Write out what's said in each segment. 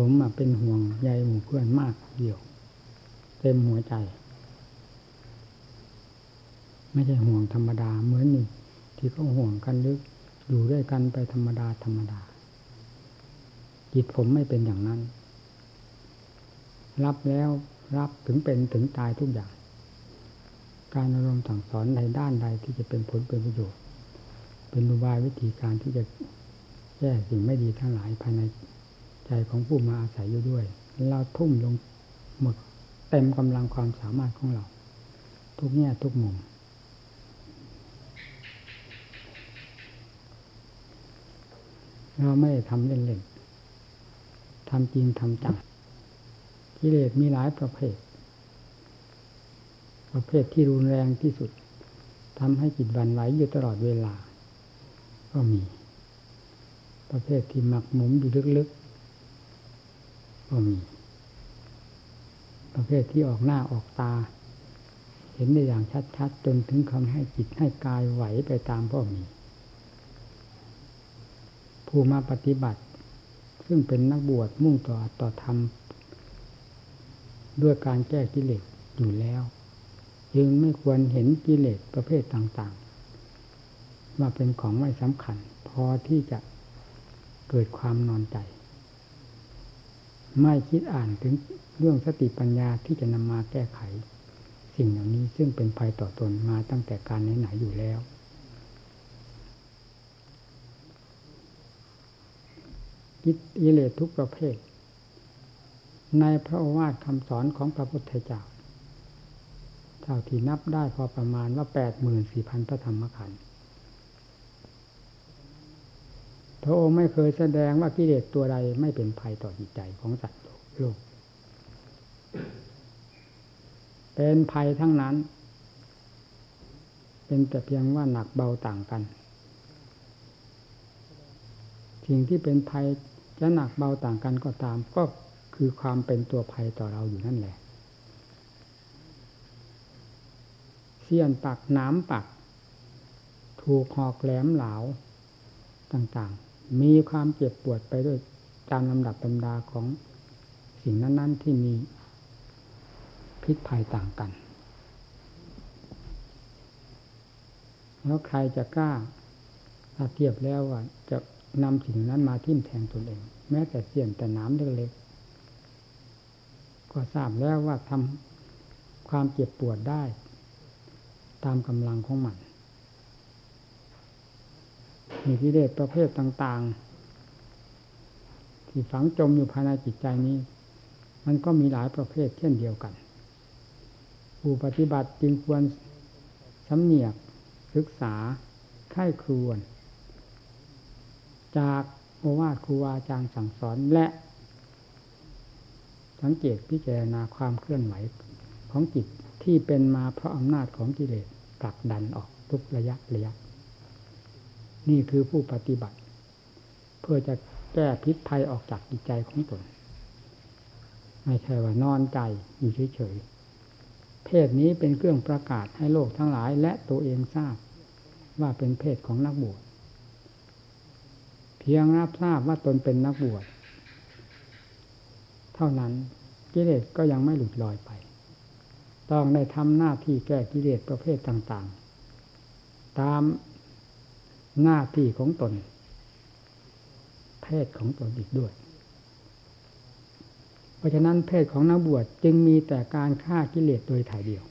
ผมเป็นห่วงใยหมู่เพื่อนมากเดียว เต็มหัวใจ ไม่ใช่ห่วงธรรมดาเหมือนนี่ที่เขาห่วงกันลึกอยู่ด้วยกันไปธรรมดาธรรมดา จิตผมไม่เป็นอย่างนั้น รับแล้วรับถึงเป็นถึงตายทุกอย่าง การอารมณ์สั่งสอนในด้านใดที่จะเป็นผลเป็นประโยชน์ เป็นอุบายวิธีการที่จะแก้สิ่งไม่ดีทั้งหลายภายใน ใจของผู้มาอาศัยอยู่ด้วย เราทุ่มลงหมดเต็มกำลังความสามารถของเรา ทุกแง่ทุกมุมเราไม่ได้ทำเล่นๆทำจริงทำจังกิเลสมีหลายประเภท ประเภทที่รุนแรงที่สุดทำให้จิตวันไหวอยู่ตลอดเวลา ก็มี ประเภทที่หมักหมมอยู่ลึกๆ ก็มี ประเภทที่ออกหน้าออกตา เห็นได้อย่างชัดๆ จนถึงคำให้จิตให้กายไหวไปตามก็มี ผู้มาปฏิบัติ ซึ่งเป็นนักบวชมุ่งต่อต่อธรรม ด้วยการแก้กิเลสอยู่แล้วจึงไม่ควรเห็นกิเลสประเภทต่างๆ ว่าเป็นของไม่สำคัญ พอที่จะเกิดความนอนใจ ไม่คิดอ่านถึงเรื่องสติปัญญาที่จะนำมาแก้ไข สิ่งเหล่านี้ซึ่งเป็นภัยต่อตนมาตั้งแต่การไหนๆอยู่แล้ว กิเลสทุกประเภท ในพระโอวาทคำสอนของพระพุทธเจ้าเท่าที่นับได้พอประมาณว่าแปดหมื่นสี่พันพระธรรมขันธ์ พระองค์ไม่เคยแสดงว่ากิเลสตัวใดไม่เป็นภัยต่อจิตใจของสัตว์โลก เป็นภัยทั้งนั้น เป็นแต่เพียงว่าหนักเบาต่างกัน สิ่งที่เป็นภัยจะหนักเบาต่างกันก็ตาม ก็คือความเป็นตัวภัยต่อเราอยู่นั่นแหละเสี้ยนปักน้ำปัก ถูกหอกแหลมเหลาต่างๆ มีความเจ็บปวดไปด้วยตามลำดับลำดาของสิ่งนั้น ๆ ที่มีพิษภัยต่างกัน แล้วใครจะกล้าถ้าเทียบแล้วว่าจะนำสิ่งนั้นมาทิ่มแทงตนเอง แม้แต่เสี้ยนแต่น้ำเล็กๆก็ทราบแล้วว่าทำความเจ็บปวดได้ ตามกำลังของมัน มีกิเลสประเภทต่างๆ ที่ฝังจมอยู่ภายในจิตใจนี้ มันก็มีหลายประเภทเช่นเดียวกัน ผู้ปฏิบัติจึงควรสำเนียกศึกษาไข้ครวน จากโอวาทครูอาจารย์สั่งสอนและ สังเกตพิจารณาความเคลื่อนไหวของจิตที่เป็นมาเพราะอำนาจของกิเลสผลักดันออกทุกระยะระยะ นี่คือผู้ปฏิบัติ เพื่อจะแก้พิษภัยออกจากจิตใจของตนไม่ใช่ว่านอนใจอยู่เฉยๆเพศนี้เป็นเครื่องประกาศให้โลกทั้งหลายและตัวเองทราบ ว่าเป็นเพศของนักบวชเพียงรับทราบว่าตนเป็นนักบวชเท่านั้นกิเลสก็ยังไม่หลุดลอยไป ต้องได้ทำหน้าที่แก้กิเลสประเภทต่างๆ ตาม หน้าที่ของตน เพศของตนอีกด้วย เพราะฉะนั้นเพศของนักบวชจึงมีแต่การฆ่ากิเลสโดยถ่ายเดียว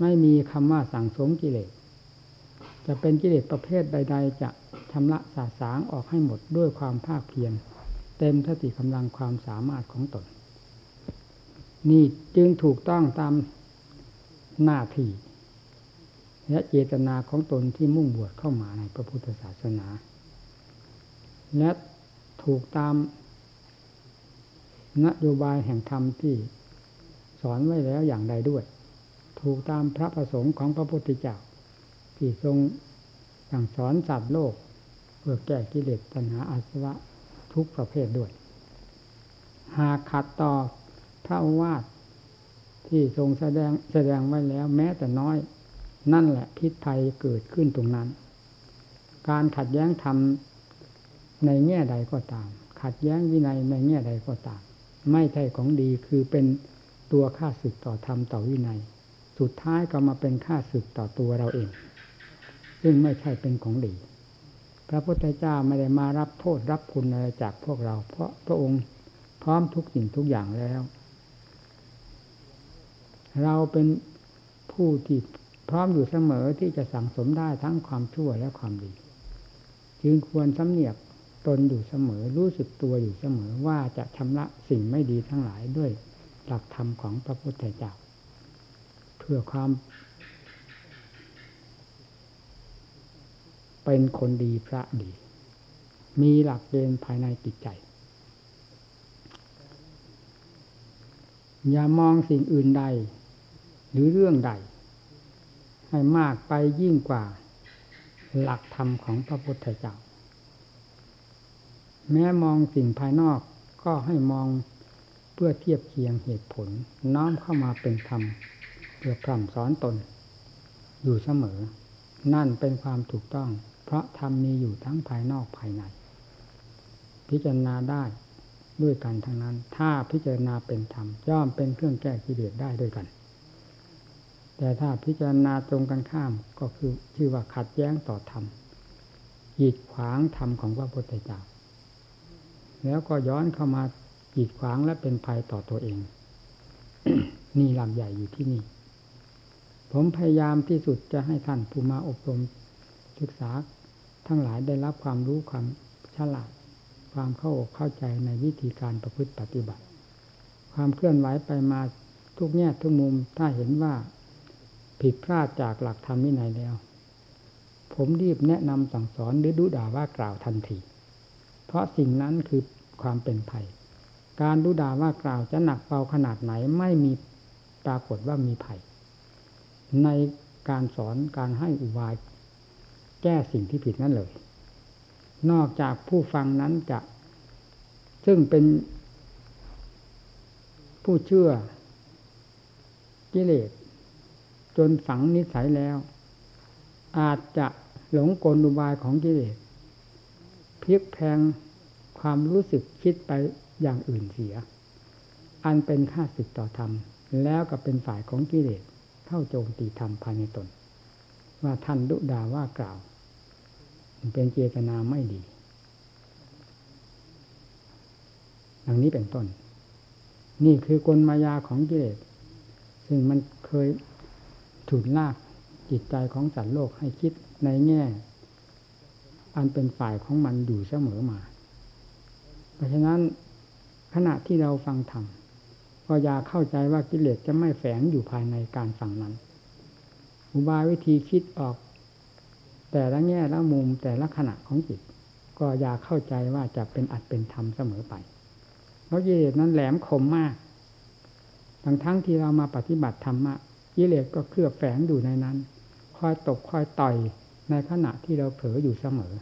ไม่มีคำว่าสั่งสมกิเลส จะเป็นกิเลสประเภทใด ๆ จะชำระสาสางออกให้หมดด้วยความภาคเพียรเต็มสติกำลังความสามารถของตน นี่จึงถูกต้องตามหน้าที่ และเจตนาของตนที่มุ่งบวชเข้ามาในพระพุทธศาสนา และถูกตามนโยบายแห่งธรรมที่สอนไว้แล้วอย่างใดด้วย ถูกตามพระประสงค์ของพระพุทธเจ้าที่ทรงสั่งสอนสัตว์โลก เพื่อแก้กิเลสตัณหาอาสวะทุกประเภทด้วย หากขัดต่อพระวาทที่ทรงแสดงแสดงไว้แล้วแม้แต่น้อย นั่นแหละพิษภัยเกิดขึ้นตรงนั้น การขัดแย้งทำในแง่ใดก็ตาม ขัดแย้งวินัยในแง่ใดก็ตาม ไม่ใช่ของดีคือเป็นตัวค่าศึกต่อธรรมต่อวินัย สุดท้ายก็มาเป็นค่าศึกต่อตัวเราเอง ซึ่งไม่ใช่เป็นของดี พระพุทธเจ้าไม่ได้มารับโทษรับคุณอะไรจากพวกเรา เพราะพระองค์พร้อมทุกสิ่งทุกอย่างแล้ว เราเป็นผู้ที่ พร้อมอยู่เสมอที่จะสั่งสมได้ทั้งความชั่วและความดี จึงควรสำเนียกตนอยู่เสมอรู้สึกตัวอยู่เสมอว่าจะชำระสิ่งไม่ดีทั้งหลายด้วยหลักธรรมของพระพุทธเจ้าเพื่อความ เป็นคนดีพระดี มีหลักเกณฑ์ภายในจิตใจ อย่ามองสิ่งอื่นใด หรือเรื่องใด ให้มากไปยิ่งกว่า หลักธรรมของพระพุทธเจ้า แม้มองสิ่งภายนอกก็ให้มองเพื่อเทียบเคียงเหตุผล น้อมเข้ามาเป็นธรรม เพื่อพร่ำสอนตน อยู่เสมอ นั่นเป็นความถูกต้อง เพราะธรรมมีอยู่ทั้งภายนอกภายใน พิจารณาได้ด้วยกันทั้งนั้น ถ้าพิจารณาเป็นธรรมย่อมเป็นเครื่องแก้กิเลสได้ด้วยกัน แต่ถ้าพิจารณาตรงกันข้ามก็คือชื่อว่าขัดแย้งต่อธรรมกีดขวางธรรมของพระพุทธเจ้า แล้วก็ย้อนเข้ามากีดขวางและเป็นภัยต่อตัวเอง นี่ลำใหญ่อยู่ที่นี่ ผมพยายามที่สุดจะให้ท่านผู้มาอบรมศึกษาทั้งหลายได้รับความรู้ความฉลาด ความเข้าอกเข้าใจในวิธีการประพฤติปฏิบัติ ความเคลื่อนไหวไปมาทุกแง่ทุกมุมถ้าเห็นว่า ผิดพลาดจากหลักธรรมวินัยแล้ว ผมรีบแนะนำสั่งสอนหรือดุด่าว่ากล่าวทันที เพราะสิ่งนั้นคือความเป็นภัย การดุด่าว่ากล่าวจะหนักเบาขนาดไหนไม่มีปรากฏว่ามีภัย ในการสอนการให้อุบายแก้สิ่งที่ผิดนั่นเลย นอกจากผู้ฟังนั้นจะ ซึ่งเป็นผู้เชื่อกิเลส จนฝังนิสัยแล้ว อาจจะหลงกลอุบายของกิเลสพลิกแพงความรู้สึกคิดไปอย่างอื่นเสีย อันเป็นค่าศึกต่อธรรม แล้วก็เป็นฝ่ายของกิเลสเข้าโจมตีธรรมภายในตน ว่าท่านดุดาว่ากล่าว เป็นเจตนาไม่ดีดังนี้เป็นต้น นี่คือกลมายาของกิเลสซึ่งมันเคย ถุนลากจิตใจของสัตว์โลกให้คิดในแง่ อันเป็นฝ่ายของมันอยู่เสมอมา เพราะฉะนั้นขณะที่เราฟังธรรมก็อย่าเข้าใจว่ากิเลสจะไม่แฝงอยู่ภายในการฟังนั้น อุบายวิธีคิดออก แต่ละแง่ละมุมแต่ละขณะของจิต ก็อย่าเข้าใจว่าจะเป็นอัดเป็นธรรมเสมอไปเพราะกิเลสนั้นแหลมคมมาก ทั้งทั้งที่เรามาปฏิบัติธรรมะ กิเลสก็เคลือบแฝงอยู่ในนั้น คอยตกคอยต่อยในขณะที่เราเผลออยู่เสมอ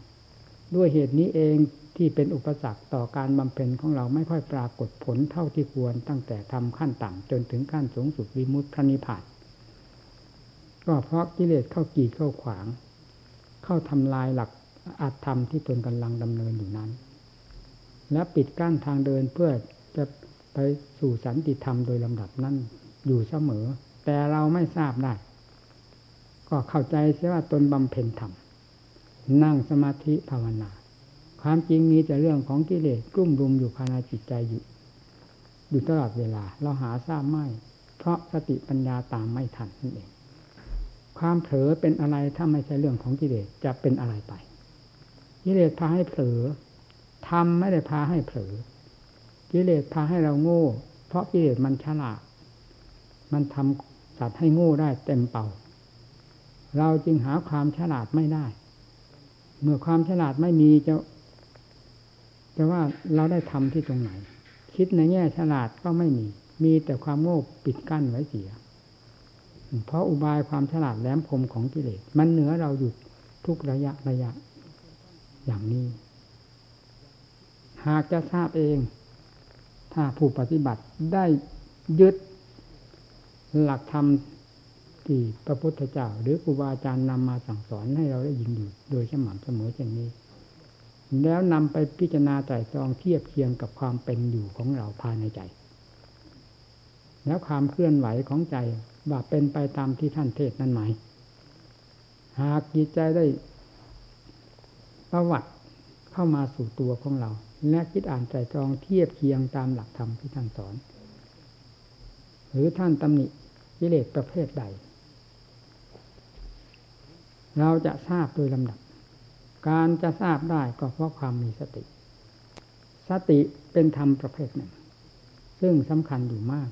ด้วยเหตุนี้เองที่เป็นอุปสรรคต่อการบำเพ็ญของเราไม่ค่อยปรากฏผลเท่าที่ควรตั้งแต่ทำขั้นต่ำจนถึงขั้นสูงสุดวิมุตติพระนิพพานก็เพราะกิเลสเข้ากีดเข้าขวาง เข้าทำลายหลักอัตธรรมที่ตนกำลังดำเนินอยู่นั้น และปิดกั้นทางเดินเพื่อจะไปสู่สันติธรรมโดยลำดับนั้นอยู่เสมอ แต่เราไม่ทราบได้ ก็เข้าใจเสียว่าตนบำเพ็ญธรรม นั่งสมาธิภาวนา ความจริงมีแต่เรื่องของกิเลสกลุ่มรุมอยู่ภายในจิตใจอยู่อยู่ตลอดเวลา เราหาทราบไม่ เพราะสติปัญญาตามไม่ทันนั่นเอง ความเผลอเป็นอะไรถ้าไม่ใช่เรื่องของกิเลสจะเป็นอะไรไป กิเลสพาให้เผลอทำไม่ได้พาให้เผลอ กิเลสพาให้เราโง่ เพราะกิเลสมันฉลาด มันทำ สัตว์ให้โง่ได้เต็มเป่า เราจึงหาความฉลาดไม่ได้ เมื่อความฉลาดไม่มีจะจะว่าเราได้ทำที่ตรงไหน คิดในแง่ฉลาดก็ไม่มี มีแต่ความโง่ปิดกั้นไว้เสีย เพราะอุบายความฉลาดแหลมคมของกิเลสมันเหนือเราอยู่ทุกระยะระยะ อย่างนี้ หากจะทราบเอง ถ้าผู้ปฏิบัติได้ยึด หลักธรรมที่พระพุทธเจ้า หรือครูบาอาจารย์นำมาสั่งสอนให้เราได้ยินอยู่โดยสม่ำเสมอเช่นนี้ แล้วนำไปพิจารณาไตรตรองเทียบเคียงกับความเป็นอยู่ของเราภายในใจ แล้วความเคลื่อนไหวของใจว่าเป็นไปตามที่ท่านเทศนั้นไหม หากจิตใจได้ประวัติเข้ามาสู่ตัวของเรา และคิดอ่านใจตรองเทียบเคียงตามหลักธรรมที่ท่านสอน หรือท่านตำหนิ กิเลสประเภทใด เราจะทราบโดยลำดับ การจะทราบได้ก็เพราะความมีสติ สติเป็นธรรมประเภทหนึ่ง ซึ่งสำคัญอยู่มาก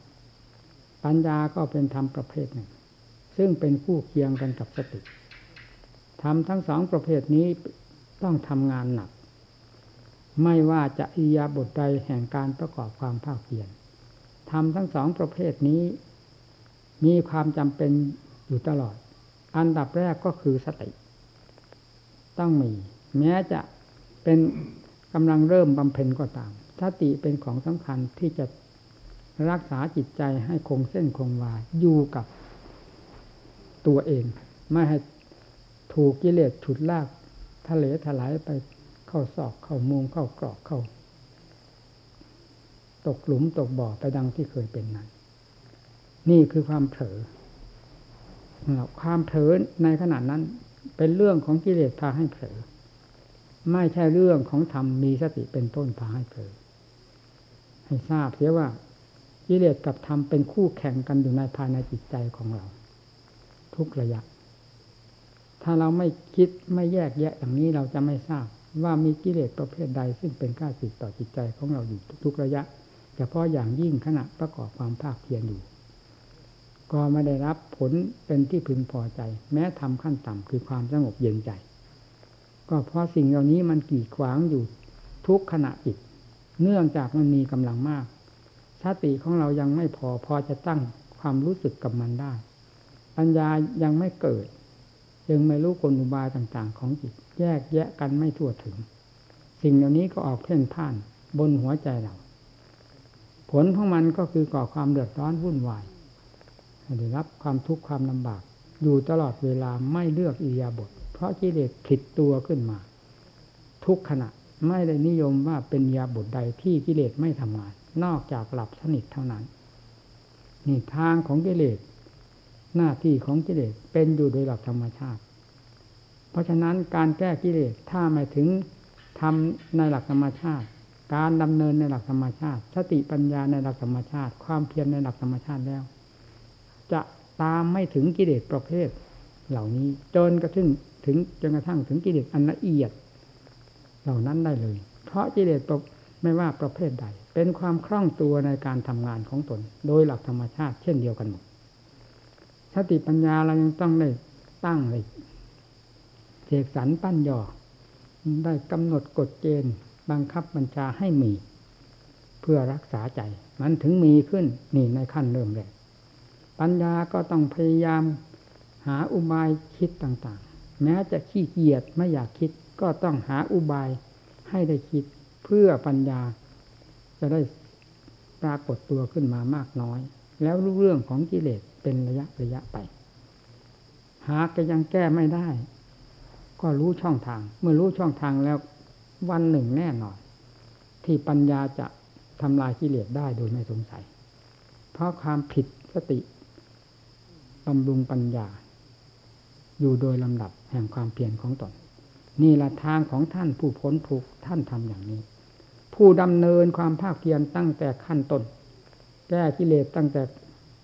ปัญญาก็เป็นธรรมประเภทหนึ่ง ซึ่งเป็นคู่เคียงกันกับสติธรรมทั้งสองประเภทนี้ต้องทำงานหนัก ไม่ว่าจะอิยาบทใดแห่งการประกอบความภาคเพียรทำทั้งสองประเภทนี้ มีความจำเป็นอยู่ตลอด อันดับแรกก็คือสติ ต้องมี แม้จะเป็นกำลังเริ่มบำเพ็ญก็ตามสติเป็นของสำคัญที่จะรักษาจิตใจให้คงเส้นคงวาอยู่กับตัวเอง ไม่ให้ถูกกิเลสฉุดลากทะเลถลายไปเข้าซอกเข้ามุงเข้ากรอกเข้า ตกหลุมตกบ่อไปดังที่เคยเป็นนั้น นี่คือความเผลอความเผลอในขณะนั้น เป็นเรื่องของกิเลสพาให้เผลอไม่ใช่เรื่องของธรรมมีสติเป็นต้นพาให้เผลอให้ทราบเสียว่ากิเลสกับธรรมเป็นคู่แข่งกันอยู่ในภายในจิตใจของเรา ทุกระยะ ถ้าเราไม่คิดไม่แยกแยะอย่างนี้เราจะไม่ทราบว่ามีกิเลสประเภทใด ซึ่งเป็นข้าศึกต่อจิตใจของเราอยู่ทุกระยะเฉพาะอย่างยิ่งขณะประกอบความภาคเพียรอยู่ ก็ไม่ได้รับผลเป็นที่พึงพอใจ แม้ทำขั้นต่ำคือความสงบเย็นใจ ก็เพราะสิ่งเหล่านี้มันกีดขวางอยู่ทุกขณะจิต เนื่องจากมันมีกำลังมากสติของเรายังไม่พอพอจะตั้งความรู้สึกกับมันได้ ปัญญายังไม่เกิด จึงไม่รู้กลอุบายต่างๆ ของจิต แยกแยะกันไม่ทั่วถึง สิ่งเหล่านี้ก็ออกเพ่นพ่านบนหัวใจเรา ผลของมันก็คือก่อความเดือดร้อนวุ่นวาย ได้รับความทุกข์ความลำบาก อยู่ตลอดเวลาไม่เลือกอิยาบท เพราะกิเลสผิดตัวขึ้นมา ทุกขณะไม่ได้นิยมว่าเป็นยาบทใดที่กิเลสไม่ทำงาน นอกจากหลับสนิทเท่านั้น นี่ทางของกิเลสหน้าที่ของกิเลสเป็นอยู่โดยหลักธรรมชาติ เพราะฉะนั้นการแก้กิเลสถ้าไม่ถึงทำในหลักธรรมชาติ การดำเนินในหลักธรรมชาติ สติปัญญาในหลักธรรมชาติ ความเพียรในหลักธรรมชาติแล้ว ตามไม่ถึงกิเลสประเภท เหล่านี้จนกระทั่งถึงจนกระทั่งถึงกิเลสอันละเอียด เหล่านั้นได้เลย เพราะกิเลสไม่ว่าประเภทใด เป็นความคล่องตัวในการทำงานของตน โดยหลักธรรมชาติเช่นเดียวกันหมดสติปัญญาเรายังต้องได้ตั้งเลยเสกสรรปั้นย่อได้กำหนดกฎเกณฑ์บังคับบัญชาให้มี เพื่อรักษาใจ มันถึงมีขึ้นนี่ในขั้นเริ่มแรก ปัญญาก็ต้องพยายามหาอุบายคิดต่างๆ แม้จะขี้เกียจไม่อยากคิดก็ต้องหาอุบายให้ได้คิดเพื่อปัญญา จะได้ปรากฏตัวขึ้นมามากน้อย แล้วรู้เรื่องของกิเลสเป็นระยะระยะไป หากจะยังแก้ไม่ได้ ก็รู้ช่องทาง เมื่อรู้ช่องทางแล้ววันหนึ่งแน่นอน ที่ปัญญาจะทำลายกิเลสได้โดยไม่สงสัย เพราะความผิดสติ บำรุงปัญญา อยู่โดยลำดับแห่งความเพียรของตน นี่ละทางของท่านผู้พ้นทุกท่านทำอย่างนี้ ผู้ดำเนินความภาคเพียรตั้งแต่ขั้นต้นแก้กิเลสตั้งแต่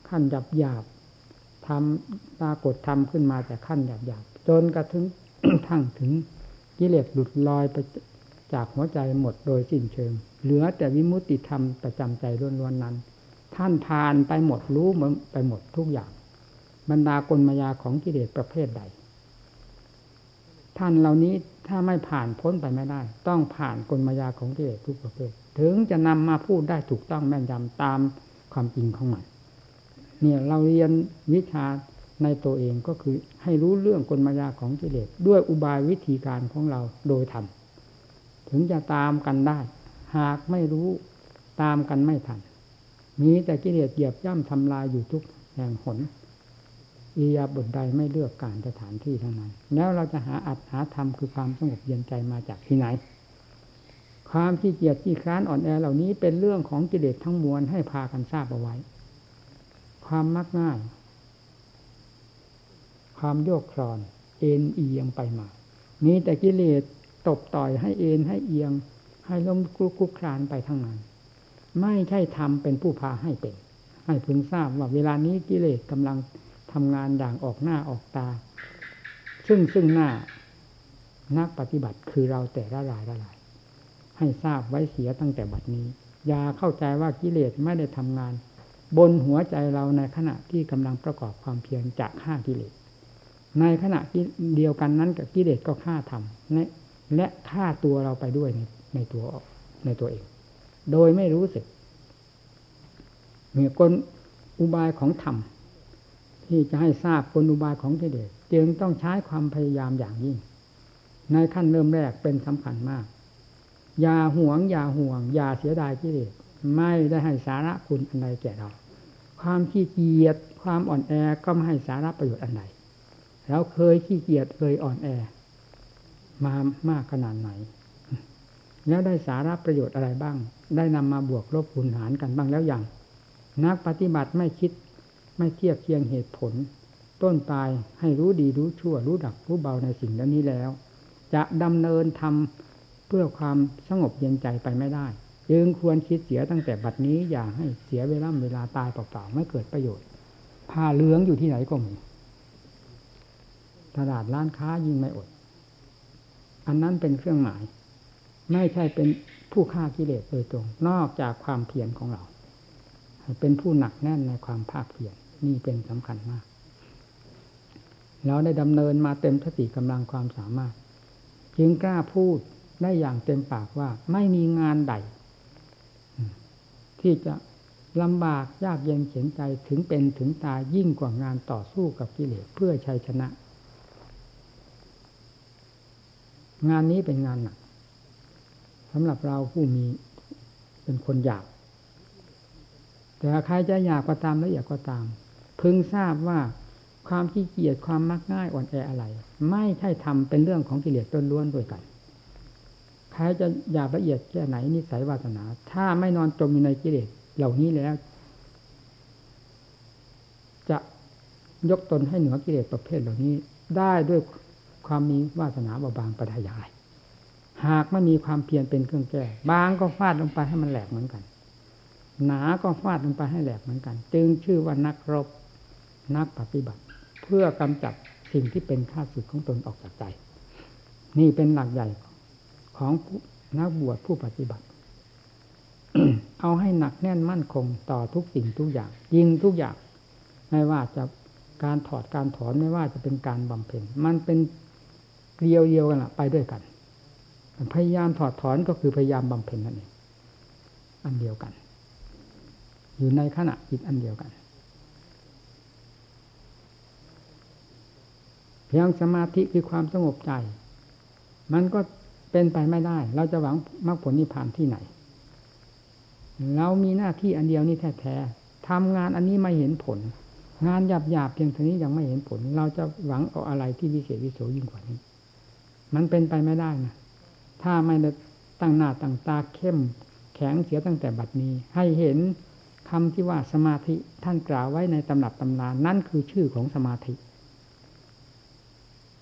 ขั้นหยาบหยาบทำปรากฏทำขึ้นมาแต่ขั้นหยาบหยาบจนกระทั่งทั้งถึงกิเลสหลุดลอยไปจากหัวใจหมดโดยสิ้นเชิง เหลือแต่วิมุตติธรรมประจำใจล้วนๆนั้น ท่านผ่านไปหมดรู้ไปหมดทุกอย่าง บรรดากลมายาของกิเลสประเภทใด ท่านเหล่านี้ถ้าไม่ผ่านพ้นไปไม่ได้ ต้องผ่านกลมายาของกิเลสทุกประเภท ถึงจะนำมาพูดได้ถูกต้องแม่นยำตามความจริงของมันเนี่ยเราเรียนวิชาในตัวเองก็คือให้รู้เรื่องกลมายาของกิเลสด้วยอุบายวิธีการของเราโดยธรรมถึงจะตามกันได้ หากไม่รู้ตามกันไม่ทันมีแต่กิเลสเหยียบย่ำทำลายอยู่ทุกแห่งหน อียาบทใดไม่เลือกการสถานที่ทั้งนั้น แล้วเราจะหาอัตหาธรรมคือความสงบเย็นใจมาจากที่ไหน ความขี้เกียจขี้คร้านอ่อนแอเหล่านี้เป็นเรื่องของกิเลสทั้งมวลให้พากันทราบเอาไว้ ความมักง่าย ความโยกคลอน เอ็นเอียงไปมามีแต่กิเลสตบต่อยให้เอ็นให้เอียง ให้ล้มคลุกคลุกคลานไปทั้งนั้น ไม่ใช่ทำเป็นผู้พาให้เป็น ให้พึงทราบว่าเวลานี้กิเลสกำลัง ทำงานอย่างออกหน้าออกตา ซึ่งซึ่งหน้านักปฏิบัติคือเราแต่ละรายละลาย ให้ทราบไว้เสียตั้งแต่บัดนี้ อย่าเข้าใจว่ากิเลสไม่ได้ทำงาน บนหัวใจเราในขณะที่กำลังประกอบความเพียรจะฆ่ากิเลส ในขณะเดียวกันนั้นกับกิเลสก็ฆ่าทำและและฆ่าตัวเราไปด้วยในในตัวในตัวเอง โดยไม่รู้สึกมีกลอุบายของธรรม ที่จะให้ทราบกลอุบายของกิเลสจึงต้องใช้ความพยายามอย่างยิ่ง ในขั้นเริ่มแรกเป็นสำคัญมาก อย่าห่วง อย่าห่วง อย่าเสียดายกิเลสไม่ได้ให้สาระคุณอันใดแก่เรา ความขี้เกียจความอ่อนแอก็ไม่ให้สาระประโยชน์อันใดเราเคยขี้เกียจเคยอ่อนแอ มามากขนาดไหน แล้วได้สาระประโยชน์อะไรบ้าง ได้นำมาบวกลบคูณหารกันบ้างแล้วอย่าง นักปฏิบัติไม่คิด ไม่เทียบเคียงเหตุผล ต้นปลายให้รู้ดีรู้ชั่ว รู้ดักรู้เบาในสิ่งนี้แล้ว จะดำเนินทำเพื่อความสงบเย็นใจไปไม่ได้จึงควรคิดเสียตั้งแต่บัดนี้อย่าให้เสียเวลาเวลาตายเปล่าๆไม่เกิดประโยชน์ผ้าเหลืองอยู่ที่ไหนก็มีตลาดร้านค้ายิ่งไม่อด อันนั้นเป็นเครื่องหมาย ไม่ใช่เป็นผู้ฆ่ากิเลสโดยตรง นอกจากความเพียรของเรา เป็นผู้หนักแน่นในความภาคเพียร นี่เป็นสำคัญมากเราได้ดำเนินมาเต็มสติกำลังความสามารถ จึงกล้าพูดได้อย่างเต็มปากว่าไม่มีงานใด ที่จะลำบากยากเย็นเขียนใจถึงเป็นถึงตายยิ่งกว่างานต่อสู้กับกิเลสเพื่อชัยชนะ งานนี้เป็นงานหนักสำหรับเราผู้มีเป็นคนอยากแต่ใครจะอยากก็ตามแล้วอยากก็ตาม พึงทราบว่าความขี้เกียจความมักง่ายอ่อนแออะไร ไม่ใช่ทำเป็นเรื่องของกิเลสต้นล้วนด้วยกันใครจะอยากละเอียดแค่ไหนนิสัยวาสนา ถ้าไม่นอนจมอยู่ในกิเลสเหล่านี้แล้ว จะยกตนให้เหนือกิเลสประเภทเหล่านี้ ได้ด้วยความมีวาสนาเบาบางประทายายหากไม่มีความเพียรเป็นเครื่องแก้บางก็ฟาดลงไปให้มันแหลกเหมือนกัน หนาก็ฟาดลงไปให้แหลกเหมือนกัน จึงชื่อว่านักรบ นักปฏิบัติ เพื่อกำจัดสิ่งที่เป็นข้าศึกของตนออกจากใจ นี่เป็นหลักใหญ่ของนักบวชผู้ปฏิบัติ เอาให้หนักแน่นมั่นคงต่อทุกสิ่งทุกอย่าง ยิงทุกอย่าง ไม่ว่าจะการถอดการถอนไม่ว่าจะเป็นการบำเพ็ญมันเป็นเรียวเดียวกันละไปด้วยกัน พยายามถอดถอนก็คือพยายามบำเพ็ญนั่นเองอันเดียวกัน อยู่ในขณะจิตอันเดียวกัน เพียงสมาธิคือความสงบใจ มันก็เป็นไปไม่ได้ เราจะหวังมรรคผลนิพพานที่ไหน เรามีหน้าที่อันเดียวนี้แท้ๆทำงานอันนี้ไม่เห็นผล งานหยาบๆเพียงเท่านี้ยังไม่เห็นผล เราจะหวังเอาอะไรที่วิเศษวิโสยิ่งกว่านี้ มันเป็นไปไม่ได้นะถ้าไม่ตั้งหน้าตั้งตาเข้ม แข็งเสียตั้งแต่บัดนี้ ให้เห็นคำที่ว่าสมาธิท่านกล่าวไว้ในตำรับตำนานนั่นคือชื่อของสมาธิ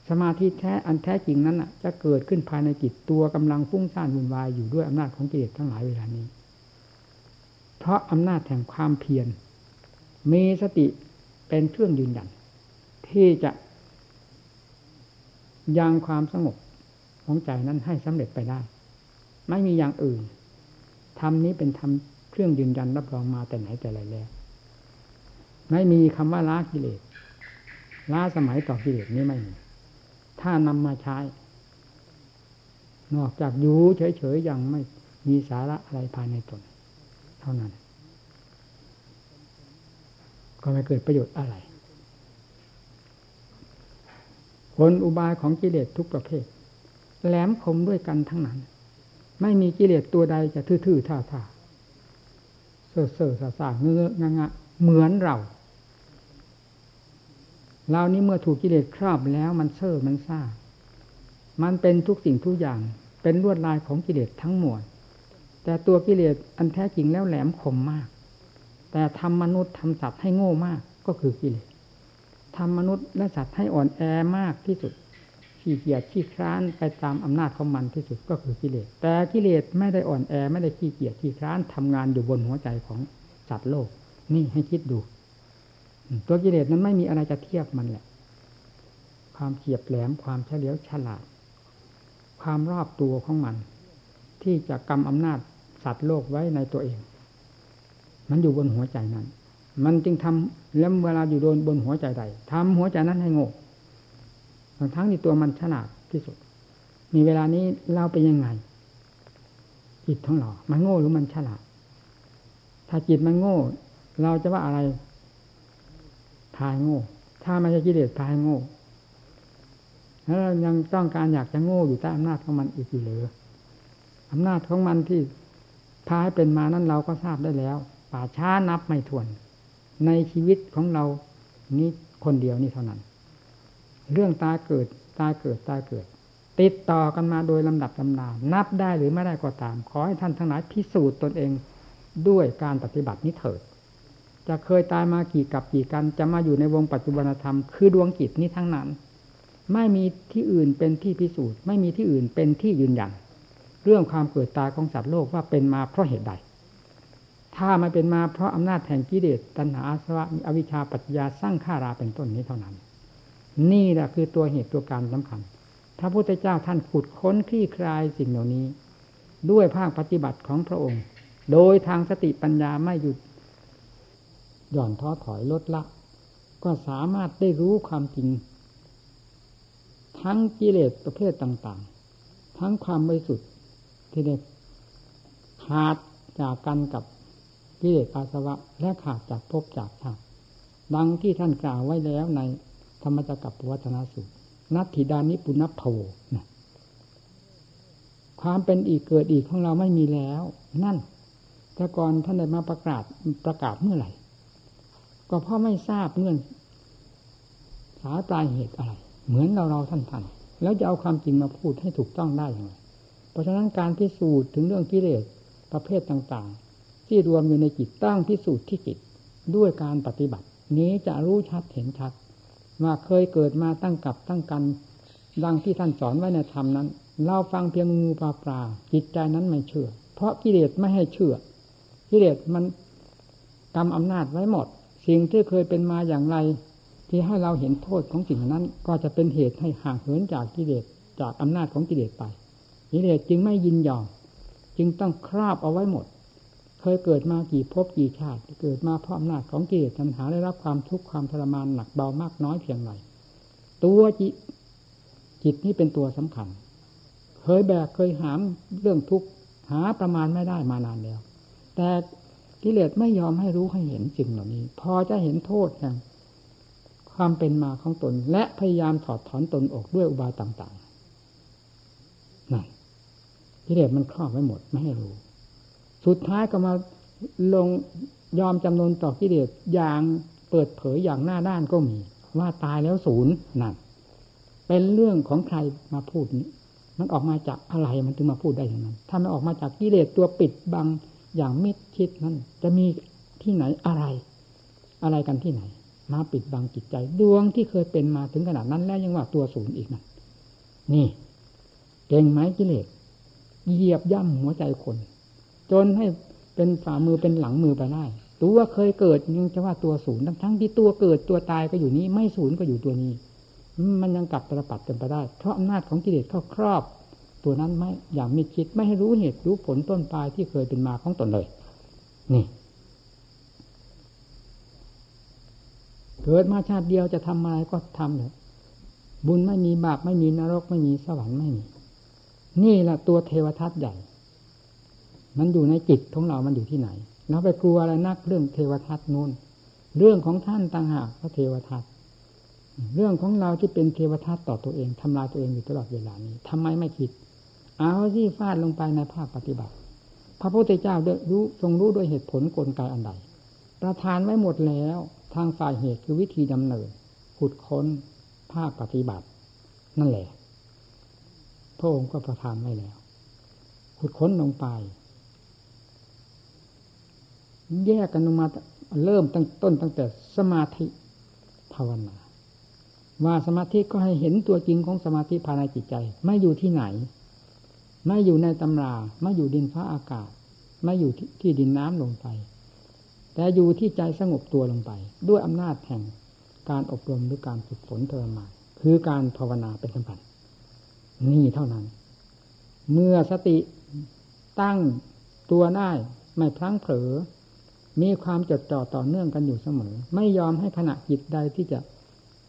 สมาธิแท้อันแท้จริงนั้นจะเกิดขึ้นภายในจิตตัวกำลังฟุ้งซ่านวุ่นวายอยู่ด้วยอำนาจของกิเลสทั้งหลายเวลานี้ เพราะอำนาจแห่งความเพียรมีสติเป็นเครื่องยืนยัน ที่จะยังความสงบของใจนั้นให้สำเร็จไปได้ ไม่มีอย่างอื่นธรรมนี้เป็นธรรมเครื่องยืนยันรับรองมาแต่ไหนแต่ไรแล้ว ไม่มีคำว่าล้ากิเลสล้าสมัยต่อกิเลสนี้ไม่มี ถ้านำมาใช้ นอกจากอยู่เฉยๆยังไม่มีสาระอะไรภายในตน เท่านั้น ก็ไม่เกิดประโยชน์อะไรคนอุบายของกิเลสทุกประเภท แหลมคมด้วยกันทั้งนั้น ไม่มีกิเลสตัวใดจะทื่อๆท่าๆเซ่อเซ่อสาสาเงื้องะเหมือนเรา เรานี้เมื่อถูกกิเลสครอบแล้วมันเซ่อมันซ่า มันเป็นทุกสิ่งทุกอย่าง เป็นลวดลายของกิเลสทั้งหมด แต่ตัวกิเลสอันแท้จริงแล้วแหลมคมมาก แต่ทำมนุษย์ทำสัตว์ให้โง่มากก็คือกิเลสทำมนุษย์และสัตว์ให้อ่อนแอมากที่สุดขี้เกียจขี้คร้านไปตามอำนาจของมันที่สุดก็คือกิเลส แต่กิเลสไม่ได้อ่อนแอไม่ได้ขี้เกียจขี้คร้านทำงานอยู่บนหัวใจของสัตว์โลก นี่ให้คิดดู ตัวกิเลสนั้นไม่มีอะไรจะเทียบมันแหละ ความเฉียบแหลมความเฉลียวฉลาด ความรอบตัวของมัน ที่จะกำอำนาจสัตว์โลกไว้ในตัวเอง มันอยู่บนหัวใจนั้น มันจึงทำแล้วเวลาอยู่โดนบนหัวใจใดทำหัวใจนั้นให้โง่บางทั้งที่ตัวมันฉลาดที่สุด มีเวลานี้เราเป็นยังไง จิตของเรา มันโง่หรือมันฉลาด ถ้าจิตมันโง่ เราจะว่าอะไร พายโง่ ถ้าไม่ใช่กิเลสพายโง่แล้วเรายังต้องการอยากจะโง่อยู่ใต้อำนาจของมันอีกอยู่หรืออำนาจของมันที่พาให้เป็นมานั้นเราก็ทราบได้แล้ว ป่าช้านับไม่ถ้วน ในชีวิตของเรานี้คนเดียวนี่เท่านั้น เรื่องตายเกิดตายเกิดตายเกิด ติดต่อกันมาโดยลำดับลำนานับได้หรือไม่ได้ก็ตาม ขอให้ท่านทั้งหลายพิสูจน์ตนเองด้วยการปฏิบัตินี้เถิด จะเคยตายมากี่กับกี่กัน จะมาอยู่ในวงปัจจุบันธรรมคือดวงจิตนี้ทั้งนั้น ไม่มีที่อื่นเป็นที่พิสูจน์ ไม่มีที่อื่นเป็นที่ยืนยันเรื่องความเกิดตายของสัตว์โลกว่าเป็นมาเพราะเหตุใด ถ้าไม่เป็นมาเพราะอำนาจแห่งกิเลสตัณหาอาสวะอวิชชาปัจจยาสร้างข้าราเป็นต้นนี้เท่านั้น นี่แหละคือตัวเหตุตัวการสำคัญพระพุทธเจ้าท่านขุดค้นคลี่คลายสิ่งเหล่านี้ ด้วยภาคปฏิบัติของพระองค์ โดยทางสติปัญญาไม่หยุด หย่อนท้อถอยลดละ ก็สามารถได้รู้ความจริง ทั้งกิเลสประเภทต่าง ๆ ทั้งความบริสุทธิ์ที่ได้ขาดจากกันกับกิเลสอาสวะ และขาดจากภพจากชาติดังที่ท่านกล่าวไว้แล้วในธรรมจักรกับวัฒนาสุนัตถิดานิปุณพโภนะความเป็นอีกเกิดอีกของเราไม่มีแล้ว นั่นแต่ก่อนท่านได้มาประกาศประกาศเมื่อไหร่ ก็เพราะไม่ทราบเงื่อนสาปลายเหตุอะไร เหมือนเราเราท่านท่านแล้วจะเอาความจริงมาพูดให้ถูกต้องได้อย่างไรเพราะฉะนั้นการพิสูจน์ถึงเรื่องกิเลสประเภทต่างๆ ที่รวมอยู่ในจิตตั้งพิสูจน์ที่จิตด้วยการปฏิบัติ นี้จะรู้ชัดเห็นชัดว่าเคยเกิดมาตั้งกับตั้งกันดังที่ท่านสอนไว้ในธรรมนั้น เราฟังเพียงงูปลาปลาจิตใจนั้นไม่เชื่อ เพราะกิเลสไม่ให้เชื่อ กิเลสมันกำอำนาจไว้หมด สิ่งที่เคยเป็นมาอย่างไร ที่ให้เราเห็นโทษของสิ่งนั้น ก็จะเป็นเหตุให้ห่างเหินจากกิเลสจากอำนาจของกิเลสไปกิเลสจึงไม่ยินยอมจึงต้องครอบเอาไว้หมด เคยเกิดมากี่ภพกี่ชาติ เกิดมาเพราะอำนาจของกิเลสตัณหาได้รับความทุกข์ความทรมานหนักเบามากน้อยเพียงไรตัวจิตจิตนี้เป็นตัวสำคัญ เคยแบกเคยหามเรื่องทุกข์หาประมาณไม่ได้มานานแล้ว แต่ กิเลสไม่ยอมให้รู้ให้เห็นสิ่งเหล่านี้ พอจะเห็นโทษแห่งความเป็นมาของตน และพยายามถอดถอนตนออกด้วยอุบายต่างๆนั่นกิเลสมันครอบไว้หมดไม่ให้รู้ สุดท้ายก็มาลงยอมจำนนต่อกิเลสอย่างเปิดเผยอย่างหน้าด้านก็มี ว่าตายแล้วศูนย์นั่นเป็นเรื่องของใครมาพูดนี้ มันออกมาจากอะไรมันถึงมาพูดได้อย่างนั้น ถ้ามันออกมาจากกิเลสตัวปิดบัง อย่างมิดชิดนั้นจะมีที่ไหนอะไร อะไรกันที่ไหน มาปิดบังจิตใจ ดวงที่เคยเป็นมาถึงขนาดนั้นแล้วยังว่าตัวศูนย์อีกนะนี่เก่งไหมกิเลสเหยียบย่ำหัวใจคน จนให้เป็นฝ่ามือเป็นหลังมือไปได้ตัวเคยเกิดยังจะว่าตัวศูนย์ทั้งที่ตัวเกิดตัวตายก็อยู่นี้ ไม่ศูนย์ก็อยู่ตัวนี้ มันยังกลับตระปัดกันไปได้ เพราะอำนาจของกิเลสเข้าครอบ ตัวนั้นไม่อย่างมีคิดไม่ให้รู้เหตุรู้ผลต้นปลายที่เคยเป็นมาของตนเลย นี่ เกิดมาชาติเดียวจะทำอะไรก็ทำเถอะบุญไม่มีบาปไม่มีนรกไม่มีสวรรค์ไม่มี นี่แหละตัวเทวทัตใหญ่ มันอยู่ในจิตของเรา มันอยู่ที่ไหนเราไปกลัวอะไรนักเรื่องเทวทัตนู่นเรื่องของท่านต่างหากพระเทวทัตเรื่องของเราที่เป็นเทวทัตต่อตัวเองทำลายตัวเองอยู่ตลอดเวลานี้ทำไมไม่คิด เอาที่ฟาดลงไปในภาคปฏิบัติ พระพุทธเจ้ารู้ทรงรู้ด้วยเหตุผลกลไกอันใดประทานไว้หมดแล้วทางฝ่ายเหตุคือวิธีดำเนินขุดค้นภาคปฏิบัติ นั่นแหละ พระองค์ก็ประทานไว้แล้ว ขุดค้นลงไป แยกกันลงมาเริ่มตั้งต้นตั้งแต่สมาธิภาวนาว่าสมาธิก็ให้เห็นตัวจริงของสมาธิภายในจิตใจ ไม่อยู่ที่ไหน ไม่อยู่ในตำราไม่อยู่ดินฟ้าอากาศ ไม่อยู่ที่ดินน้ำลงไป แต่อยู่ที่ใจสงบตัวลงไป ด้วยอำนาจแห่งการอบรมหรือการฝึกฝนเทอมาคือการภาวนาเป็นสำคัญนี่เท่านั้น เมื่อสติตั้งตัวได้ไม่พลั้งเผลอ มีความจดจ่อต่อเนื่องกันอยู่เสมอ ไม่ยอมให้ขณะจิตใดที่จะ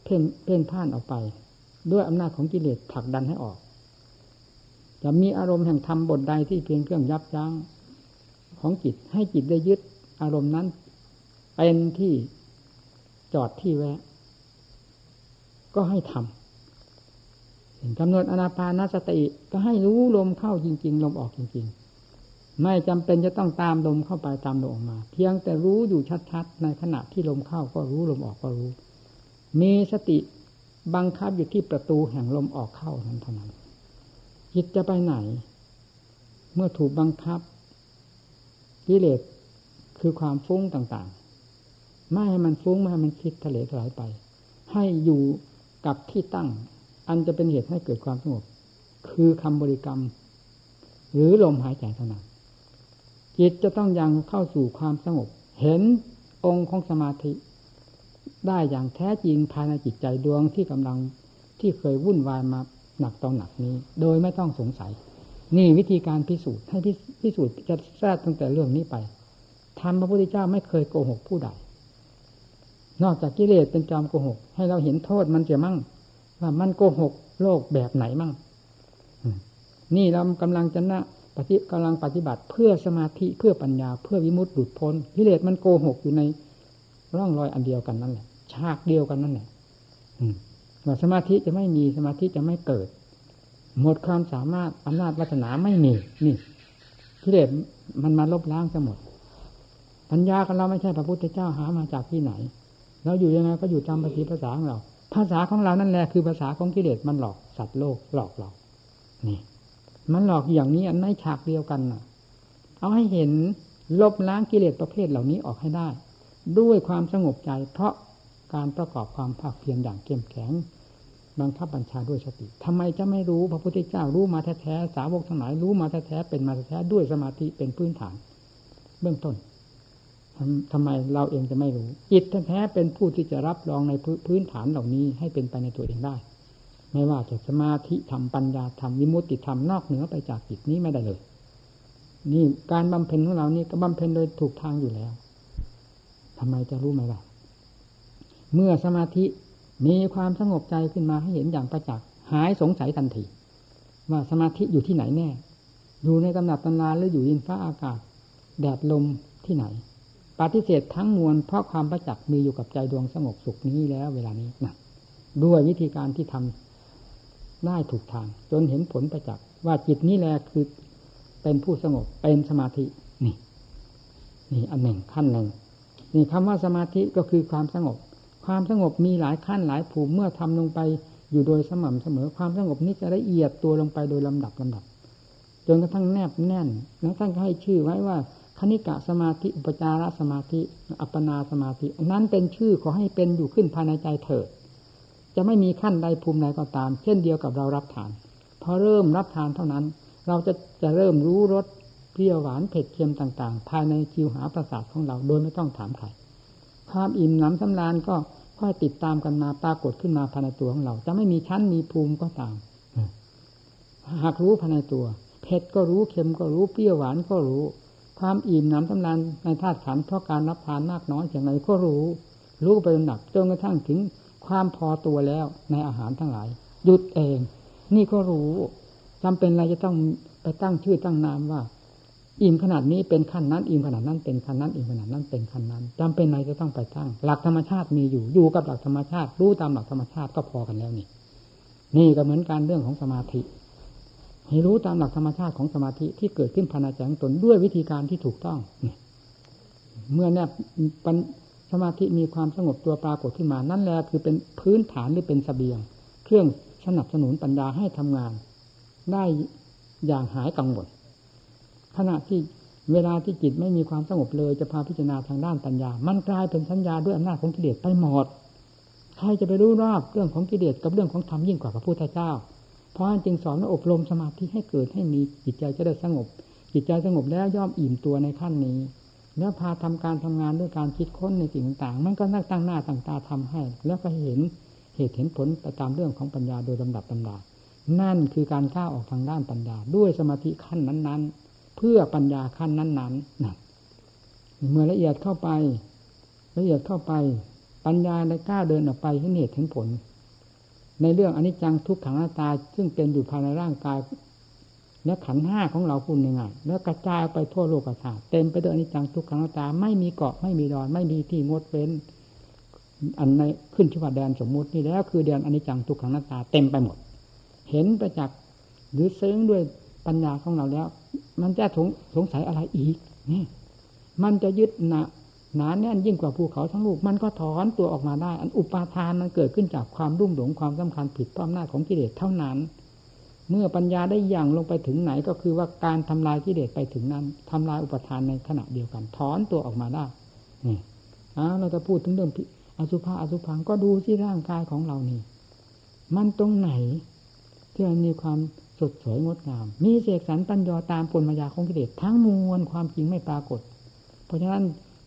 เพ่นเพ่นพ่านออกไป ด้วยอำนาจของกิเลสผลักดันให้ออก จะมีอารมณ์แห่งธรรมบทใดที่เพียงเครื่องยับยั้งของจิตให้จิตได้ยึดอารมณ์นั้นเป็นที่จอดที่แวะ ก็ให้ทำกำหนดอนาปานสติก็ให้รู้ลมเข้าจริง ๆ ลมออกจริง ๆ ไม่จำเป็นจะต้องตามลมเข้าไปตามลมออกมา เพียงแต่รู้อยู่ชัดๆ ในขณะที่ลมเข้าก็รู้ลมออกก็รู้ มีสติบังคับอยู่ที่ประตูแห่งลมออกเข้านั้นเท่านั้น จิตจะไปไหน เมื่อถูกบังคับกิเลสคือความฟุ้งต่างๆ ไม่ให้มันฟุ้งไม่ให้มันคิดทะเลถลายไป ให้อยู่กับที่ตั้ง อันจะเป็นเหตุให้เกิดความสงบคือคำบริกรรม หรือลมหายใจเท่านั้นจิตจะต้องยังเข้าสู่ความสงบ เห็นองค์ของสมาธิ ได้อย่างแท้จริงภายในจิตใจดวงที่กำลังที่เคยวุ่นวายมา หนักต่อหนักนี้ โดยไม่ต้องสงสัย นี่วิธีการพิสูจน์ให้พิสูจน์จะทราบตั้งแต่เรื่องนี้ไปทำพระพุทธเจ้าไม่เคยโกหกผู้ใดนอกจากกิเลสเป็นจอมโกหก ให้เราเห็นโทษมันเสียมั่ง ว่ามันโกหกโลกแบบไหนมั่ง นี่เรากำลังจะนะปฏิกำลังปฏิบัติเพื่อสมาธิเพื่อปัญญา เพื่อวิมุตติหลุดพ้นกิเลสมันโกหกอยู่ในร่องรอยอันเดียวกันนั่นแหละฉากเดียวกันนั่นแหละ สมาธิจะไม่มีสมาธิจะไม่เกิด หมดความสามารถอำนาจวัฒนาไม่มีนี่กิเลสมันมาลบล้างจะหมด ปัญญาของเราไม่ใช่พระพุทธเจ้าหามาจากที่ไหน เราอยู่ยังไงก็อยู่จำภาษีภาษาของเรา ภาษาของเรานั่นแหละคือภาษาของกิเลสมันหลอกสัตว์โลกหลอกเรา นี่ มันหลอกอย่างนี้อันไม่ฉากเดียวกันน่ะ เอาให้เห็นลบล้างกิเลสประเภทเหล่านี้ออกให้ได้ ด้วยความสงบใจ เพราะการประกอบความภาคเพียรอย่างเข้มแข็ง บังคับบัญชาด้วยสติทำไมจะไม่รู้พระพุทธเจ้ารู้มาแท้ๆสาวกทั้งหลายรู้มาแท้ๆเป็นมาแท้ๆด้วยสมาธิเป็นพื้นฐาน เบื้องต้นทำไมเราเองจะไม่รู้จิตแท้ๆเป็นผู้ที่จะรับรองในพื้นฐานเหล่านี้ให้เป็นไปในตัวเองได้ ไม่ว่าจะสมาธิธรรมปัญญาธรรมวิมุตติธรรมนอกเหนือไปจากจิตนี้ไม่ได้เลย นี่การบำเพ็ญของเรานี่ก็บำเพ็ญโดยถูกทางอยู่แล้วทำไมจะรู้ไหมล่ะเมื่อสมาธิ มีความสงบใจขึ้นมาให้เห็นอย่างประจักษ์หายสงสัยทันทีว่าสมาธิอยู่ที่ไหนแน่ อยู่ในตำหนักตำราหรืออยู่ยินฟ้าอากาศ แดดลมที่ไหน ปฏิเสธทั้งมวลเพราะความประจักษ์มีอยู่กับใจดวงสงบสุขนี้แล้ว เวลานี้นะด้วยวิธีการที่ทำได้ถูกทาง จนเห็นผลประจักษ์ว่าจิตนี้แหละคือเป็นผู้สงบเป็นสมาธินี่ นี่อันหนึ่งขั้นหนึ่งนี่คำว่าสมาธิก็คือความสงบ ความสงบมีหลายขั้นหลายภูมิเมื่อทำลงไปอยู่โดยสม่ำเสมอ ความสงบนี้จะละเอียดตัวลงไปโดยลำดับลำดับ จนกระทั่งแนบแน่นแล้วท่านก็ให้ชื่อไว้ว่าคณิกะสมาธิอุปจารสมาธิ อัปปนาสมาธิ นั้นเป็นชื่อขอให้เป็นอยู่ขึ้นภายในใจเถิดจะไม่มีขั้นใดภูมิใดก็ตาม เช่นเดียวกับเรารับทานพอเริ่มรับทานเท่านั้น เราจะจะเริ่มรู้รสเปรี้ยวหวานเผ็ดเค็มต่าง ๆ ภายในจิวหาประสาทของเราโดยไม่ต้องถามใคร ความอิ่มหนำสำราญก็ค่อยติดตามกันมาปรากฏขึ้นมาภายในตัวของเรา จะไม่มีชั้นมีภูมิก็ตาม หากรู้ภายในตัวเผ็ดก็รู้เค็มก็รู้เปรี้ยวหวานก็รู้ ความอิ่มหนำสำราญในธาตุขันเพราะการรับทานมากน้อยอย่างไรก็รู้ รู้ไปหนักจนกระทั่งถึงความพอตัวแล้วในอาหารทั้งหลาย หยุดเอง นี่ก็รู้จำเป็นอะไรจะต้องไปตั้งชื่อตั้งนามว่า อิ่มขนาดนี้เป็นขั้นนั้น อิ่มขนาดนั้นเป็นขั้นนั้นอิ่มขนาดนั้นเป็นขั้นนั้นจำเป็นอะไรจะต้องไปตั้ง หลักธรรมชาติมีอยู่อยู่กับหลักธรรมชาติ รู้ตามหลักธรรมชาติก็พอกันแล้วนี่ นี่ก็เหมือนการเรื่องของสมาธิให้รู้ตามหลักธรรมชาติของสมาธิที่เกิดขึ้นภายในใจของตนด้วยวิธีการที่ถูกต้องเมื่อแนบสมาธิมีความสงบตัวปรากฏขึ้นมา นั่นแหละคือเป็นพื้นฐานหรือเป็นสเสบียง เครื่องสนับสนุนปัญญาให้ทำงาน ได้อย่างหายกังวล ขณะที่เวลาที่จิตไม่มีความสงบเลยจะพาพิจารณาทางด้านปัญญา มันกลายเป็นสัญญาด้วยอำนาจของกิเลสไปหมดใครจะไปรู้รอบเรื่องของกิเลสกับเรื่องของธรรมยิ่งกว่าพระพุทธเจ้า เพราะฉะนั้นจึงสอนอบรมสมาธิให้เกิดให้มีจิตใจจะได้สงบ จิตใจสงบแล้วย่อมอิ่มตัวในขั้นนี้ แล้วพาทำการทำงานด้วยการคิดค้นในสิ่งต่างๆ มันก็นั่งตั้งหน้าตั้งตาทำให้ แล้วก็เห็นเหตุเห็นผลตามเรื่องของปัญญาโดยลำดับตำดานั่นคือการก้าวออกทางด้านปัญญาด้วยสมาธิขั้นนั้น ๆ เพื่อปัญญาขั้นนั้นๆนั่นเมื่อละเอียดเข้าไป ละเอียดเข้าไป ปัญญาได้กล้าเดินออกไปเห็นเหตุเห็นผล ในเรื่องอนิจจังทุกขังหน้าตา ซึ่งเป็นอยู่ภายในร่างกายและขันห้าของเราพูดง่ายๆแล้วกระจายไปทั่วโลกธาตุเต็มไปด้วยอนิจจังทุกขังหน้าตา ไม่มีเกาะไม่มีดอนไม่มีที่งดเว้น อันในขึ้นที่ว่าแดนสมมุตินี่แล้วคือแดนอนิจจังทุกขังหน้าตา เต็มไปหมด เห็นประจักษ์หรือซึ้งด้วยปัญญาของเราแล้ว มันจะสงสงสัยอะไรอีกนี่มันจะยึดหนาหนาแน่นยิ่งกว่าภูเขาทั้งลูก มันก็ถอนตัวออกมาได้ อันอุปาทานมันเกิดขึ้นจากความรุ่มหลงความสำคัญผิดเพราะอำนาจของกิเลสเท่านั้น เมื่อปัญญาได้อย่างลงไปถึงไหนก็คือว่าการทำลายกิเลสไปถึงนั้นทำลายอุปทานในขณะเดียวกัน ถอนตัวออกมาได้ นี่อ้าเราจะพูดถึงเรื่องอสุภะอสุพังก็ดูที่ร่างกายของเรานี่ มันตรงไหนที่มันมีความ สดสวยงดงาม มีเสกสรรปัญญาตามปนมายาของกิเลสทั้งมวลความจริงไม่ปรากฏ เพราะฉะนั้น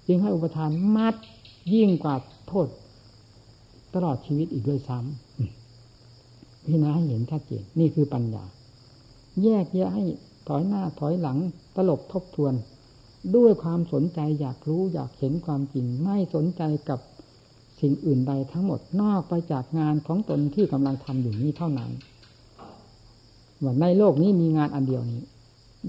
จึงให้อุปทานมัดยิ่งกว่าโทษ ตลอดชีวิตอีกด้วยซ้ำพิจารณาให้เห็นชัดเจนนี่คือปัญญา แยกแยะให้ถอยหน้าถอยหลังตลบทบทวน ด้วยความสนใจอยากรู้อยากเห็นความจริง ไม่สนใจกับสิ่งอื่นใดทั้งหมดนอกไปจากงานของตนที่กำลังทำอยู่นี้เท่านั้น ว่าในโลกนี้มีงานอันเดียวนี้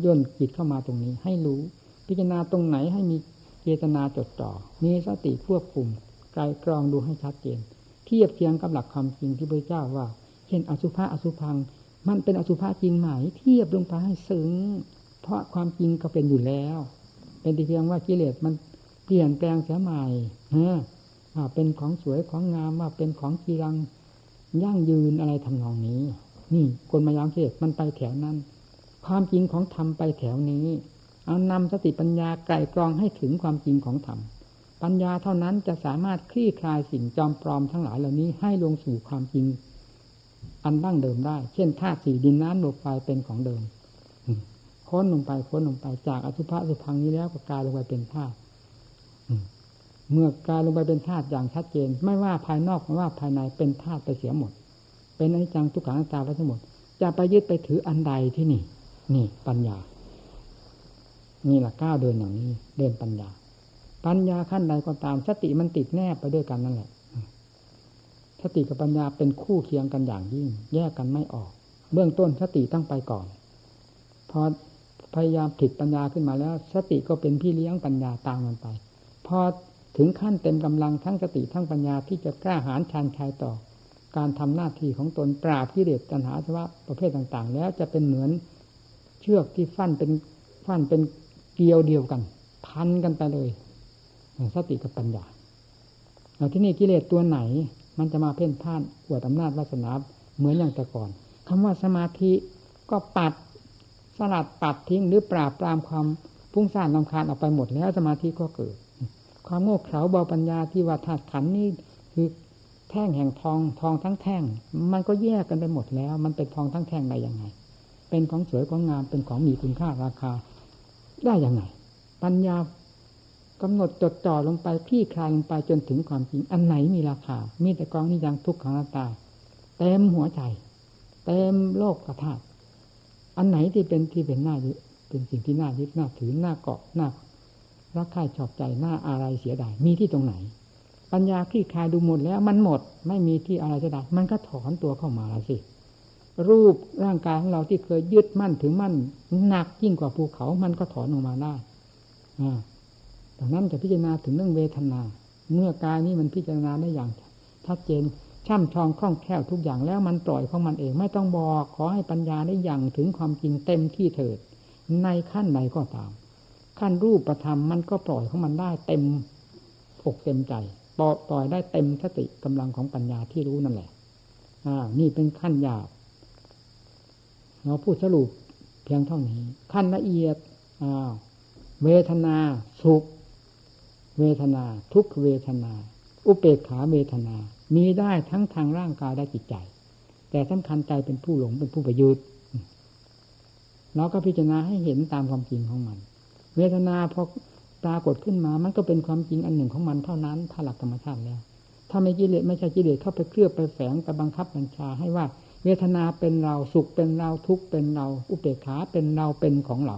ย่นจิตเข้ามาตรงนี้ ให้รู้พิจารณาตรงไหนให้มีเจตนาจดจ่อมีสติควบคุมไกลกรองดูให้ชัดเจน เทียบเทียงกับหลักความจริงที่พระเจ้าว่าเช่นอสุภะอสุพัง มันเป็นอสุภะจริงไหมเทียบลงไปให้ซึ้งเพราะความจริงก็เป็นอยู่แล้ว เป็นที่เพียงว่ากิเลสมันเปลี่ยนแปลงเสียใหม่ฮะว่าเป็นของสวยของงามว่าเป็นของกีรังยั่งยืนอะไรทำนองนี้ นี่คนมายามเสกมันไปแถวนั้น ความจริงของธรรมไปแถวนี้ เอานำสติปัญญาไกลกรองให้ถึงความจริงของธรรมปัญญาเท่านั้นจะสามารถคลี่คลายสิ่งจอมปลอมทั้งหลายเหล่านี้ให้ลงสู่ความจริง อันดั้งเดิมได้ เช่นธาตุสี่ดินน้ำลมไฟเป็นของเดิมค้นลงไปค้นลงไปจากอสุภะสุพังนี้แล้วก็กลายลงไปเป็นธาตุเมื่อกลายลงไปเป็นธาตุอย่างชัดเจน ไม่ว่าภายนอกไม่ว่าภายในเป็นธาตุไปเสียหมด เป็นอนิจจังทุกขังตาไปทั้งหมดจะไปยึดไปถืออันใดที่นี่ นี่ปัญญา นี่แหละก้าวเดินอย่างนี้ เดินปัญญา ปัญญาขั้นใดก็ตามสติมันติดแนบไปด้วยกันนั่นแหละสติกับปัญญาเป็นคู่เคียงกันอย่างยิ่ง แยกกันไม่ออก เบื้องต้นสติตั้งไปก่อน พอพยายามผิดปัญญาขึ้นมาแล้ว สติก็เป็นพี่เลี้ยงปัญญาตามมันไป พอถึงขั้นเต็มกำลังทั้งสติทั้งปัญญาที่จะกล้าหาญชันชายต่อ การทำหน้าที่ของตนปราบกิเลสตัณหาสวะประเภทต่าง ๆ แล้วจะเป็นเหมือนเชือกที่ฟันเป็นฟันเป็นเกลียวเดียวกัน พันกันไปเลยสติกับปัญญาเอาที่นี่กิเลสตัวไหน มันจะมาเพ่นพ่านอวดอำนาจวาสนาเหมือนอย่างแต่ก่อนคำว่าสมาธิก็ปัดสลัดปัดทิ้งหรือปราบปรามความพุ่งซ่านลำคาญออกไปหมดแล้วสมาธิก็เกิด ความโง่เขลาเบาปัญญาที่ว่าธาตุขันนี้คือ แท่งแห่งทองทองทั้งแท่ง มันก็แยกกันไปหมดแล้ว มันเป็นทองทั้งแท่งได้ยังไง เป็นของสวยของงามเป็นของมีคุณค่าราคา ได้ยังไง ปัญญากำหนดจดจ่อลงไปคลี่คลายลงไปจนถึงความจริง อันไหนมีราคา มีแต่กองนี้ยังทุกขังตาเต็มหัวใจ เต็มโลกกระถาอันไหนที่เป็นที่เป็นหน้ายึดเป็นสิ่งที่น่ายึดน่าถือหน้าเกาะหน้ารักใคร่ชอบใจหน้าอะไรเสียดายมีที่ตรงไหน ปัญญาคลี่คายดูหมดแล้วมันหมด ไม่มีที่อะไรจะได้มันก็ถอนตัวเข้ามาสิ รูปร่างกายของเราที่เคยยึดมั่นถึงมั่นหนักยิ่งกว่าภูเขา มันก็ถอนออกมาได้อ่าดังนั้นจะพิจารณาถึงเรื่องเวทนา เมื่อกายนี้มันพิจารณาได้อย่างชัดเจนช่ำชองคล่องแคล่วทุกอย่างแล้วมันปล่อยของมันเองไม่ต้องบอกขอให้ปัญญาได้อย่างถึงความจริงเต็มที่เถิด ในขั้นใดก็ตาม ขั้นรูปประธรรมมันก็ปล่อยของมันได้เต็มอกเต็มใจ ปล่อยได้เต็มสติกำลังของปัญญาที่รู้นั่นแหละ อ่า นี่เป็นขั้นหยาบเราพูดสรุปเพียงเท่านี้ ขั้นละเอียดอ้าวเวทนาสุข เวทนา ทุกเวทนา อุเปกขาเวทนา มีได้ทั้งทางร่างกายและจิตใจ แต่สำคัญใจเป็นผู้หลงเป็นผู้ประยุทธ์เราก็พิจารณาให้เห็นตามความจริงของมัน เวทนาพอ ปรากฏขึ้นมา มันก็เป็นความจริงอันหนึ่งของมันเท่านั้น ถ้าหลักธรรมชาติแล้ว ถ้าไม่กิเลสไม่ใช่กิเลสเข้าไปเคลือบไปแฝงไปบังคับบัญชาให้ว่า เวทนาเป็นเราสุขเป็นเราทุกข์เป็นเรา อุเบกขาเป็นเราเป็นของเรา